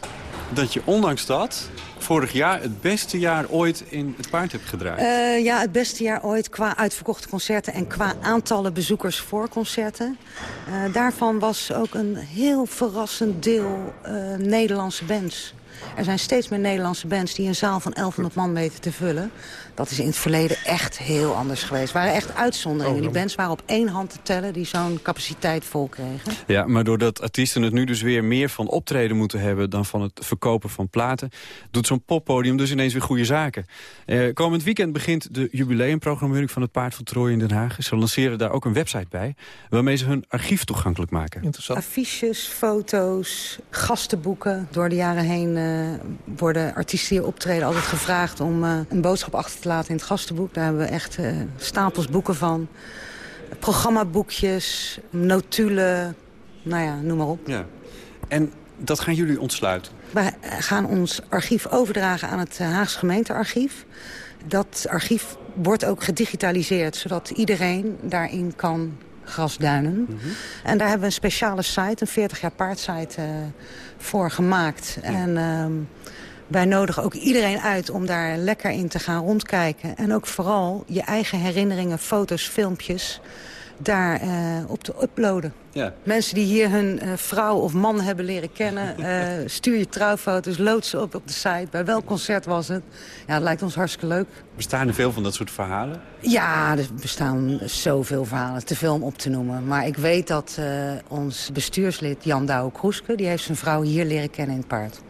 dat je ondanks dat vorig jaar het beste jaar ooit in het paard hebt gedraaid. Eh, ja, het beste jaar ooit qua uitverkochte concerten en qua aantallen bezoekers voor concerten. Eh, daarvan was ook een heel verrassend deel eh, Nederlandse bands. Er zijn steeds meer Nederlandse bands die een zaal van 1100 man weten te vullen. Dat is in het verleden echt heel anders geweest. Het waren echt uitzonderingen. Die bands waren op één hand te tellen die zo'n capaciteit vol kregen. Ja, maar doordat artiesten het nu dus weer meer van optreden moeten hebben... dan van het verkopen van platen... doet zo'n poppodium dus ineens weer goede zaken. Eh, komend weekend begint de jubileumprogrammering van het Paard van Troje in Den Haag. Ze lanceren daar ook een website bij... waarmee ze hun archief toegankelijk maken. Interessant. Affiches, foto's, gastenboeken. Door de jaren heen eh, worden artiesten die optreden altijd gevraagd... om eh, een boodschap achter te laten in het gastenboek. Daar hebben we echt eh, stapels boeken van. Programmaboekjes, notulen, nou ja, noem maar op. Ja. En dat gaan jullie ontsluiten? We gaan ons archief overdragen aan het Haagse gemeentearchief. Dat archief wordt ook gedigitaliseerd, zodat iedereen daarin kan grasduinen. En daar hebben we een speciale site, een 40 jaar paardsite, eh voor gemaakt. En ehm, wij nodigen ook iedereen uit om daar lekker in te gaan rondkijken. En ook vooral je eigen herinneringen, foto's, filmpjes daar eh, op te uploaden. Ja. Mensen die hier hun eh, vrouw of man hebben leren kennen... [laughs] eh, stuur je trouwfoto's, lood ze op op de site. Bij welk concert was het? Ja, dat lijkt ons hartstikke leuk. Bestaan er veel van dat soort verhalen? Ja, er bestaan zoveel verhalen, te veel om op te noemen. Maar ik weet dat ons bestuurslid Jan Douwe Kroeske... die heeft zijn vrouw hier leren kennen in het paard.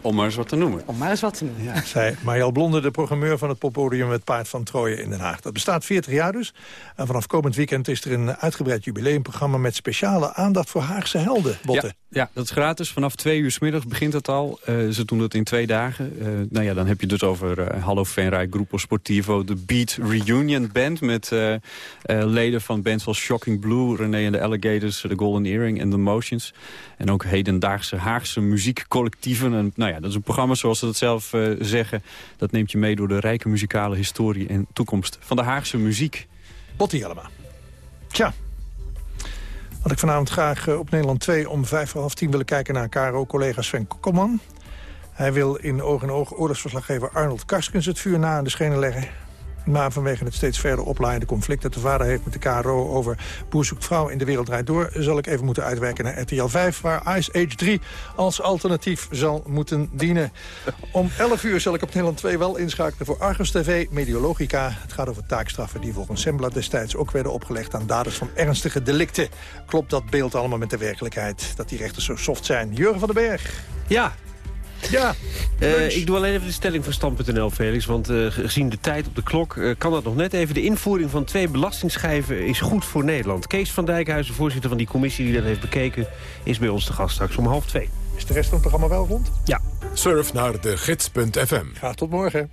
Om maar eens wat te noemen. Om maar eens wat te noemen. Ja, zei Marjel Blonde, de programmeur van het poppodium Het Paard van Troje in Den Haag. Dat bestaat 40 jaar dus. En vanaf komend weekend is er een uitgebreid jubileumprogramma... met speciale aandacht voor Haagse helden, Botte. Ja, ja, dat is gratis. Vanaf twee uur s middags begint het al. Eh, ze doen het in twee dagen. Eh, nou ja, dan heb je dus over eh, Hallo Venray, Grupo Sportivo... de Beat Reunion Band met leden van bands als Shocking Blue... René en de Alligators, The Golden Earring en The Motions. En ook hedendaagse Haagse muziekcollectieven. En, nou ja, dat is een programma, zoals ze dat zelf eh, zeggen. Dat neemt je mee door de rijke muzikale historie en toekomst van de Haagse muziek. Botti allemaal. Tja. Had ik vanavond graag eh, op Nederland 2 om vijf voor half tien willen kijken naar KRO-collega Sven Kokkelman. Hij wil in oog en oog oorlogsverslaggever Arnold Karskens het vuur na aan de schenen leggen. Maar vanwege het steeds verder oplaaiende conflict dat de vader heeft met de KRO over Boer vrouw in de wereld draait door, zal ik even moeten uitwerken naar RTL 5, waar Ice Age 3 als alternatief zal moeten dienen. Om 11 uur zal ik op Nederland 2 wel inschakelen voor Argos TV, Mediologica. Het gaat over taakstraffen die volgens Sembla destijds ook werden opgelegd aan daders van ernstige delicten. Klopt dat beeld allemaal met de werkelijkheid, dat die rechters zo soft zijn? Jurgen van den Berg. Ja, Ja, Eh, ik doe alleen even de stelling van Stam.nl, Felix. Want eh, gezien de tijd op de klok eh, kan dat nog net even. De invoering van twee belastingschijven is goed voor Nederland. Kees van Dijkhuizen, voorzitter van die commissie die dat heeft bekeken... is bij ons te gast straks om half twee. Is de rest van het programma wel rond? Ja. Surf naar de gids.fm. Graag tot morgen.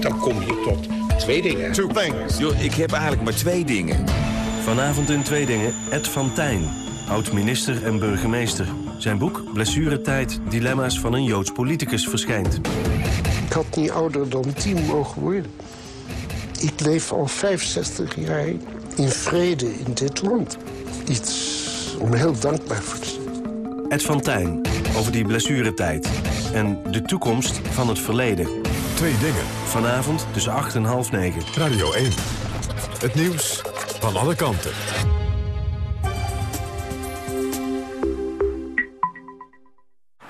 Dan kom je tot twee dingen. Two things. Yo, ik heb eigenlijk maar twee dingen. Vanavond in Twee Dingen, Ed van Tijn, oud-minister en burgemeester. Zijn boek Blessuretijd, dilemma's van een Joods politicus verschijnt. Ik had niet ouder dan tien mogen worden. Ik leef al 65 jaar in vrede in dit land. Iets om heel dankbaar voor te zijn. Ed van Tijn, over die blessuretijd. En de toekomst van het verleden. Twee dingen. Vanavond tussen 8 en half 9. Radio 1. Het nieuws van alle kanten.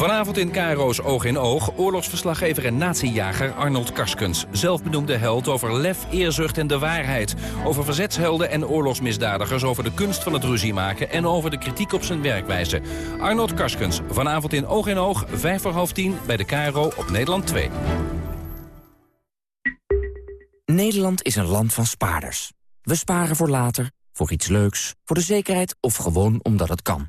Vanavond in KRO's Oog in Oog, oorlogsverslaggever en natiejager Arnold Karskens. Zelfbenoemde held over lef, eerzucht en de waarheid. Over verzetshelden en oorlogsmisdadigers, over de kunst van het ruzie maken... en over de kritiek op zijn werkwijze. Arnold Karskens, vanavond in Oog in Oog, vijf voor half tien... bij de KRO op Nederland 2. Nederland is een land van spaarders. We sparen voor later, voor iets leuks, voor de zekerheid of gewoon omdat het kan.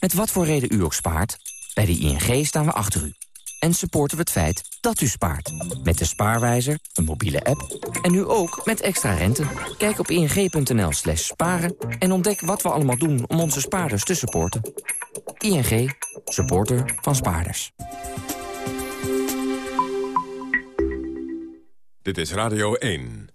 Met wat voor reden u ook spaart, bij de ING staan we achter u. En supporten we het feit dat u spaart. Met de Spaarwijzer, een mobiele app en nu ook met extra rente. Kijk op ing.nl slash sparen en ontdek wat we allemaal doen om onze spaarders te supporten. ING, supporter van spaarders. Dit is Radio 1.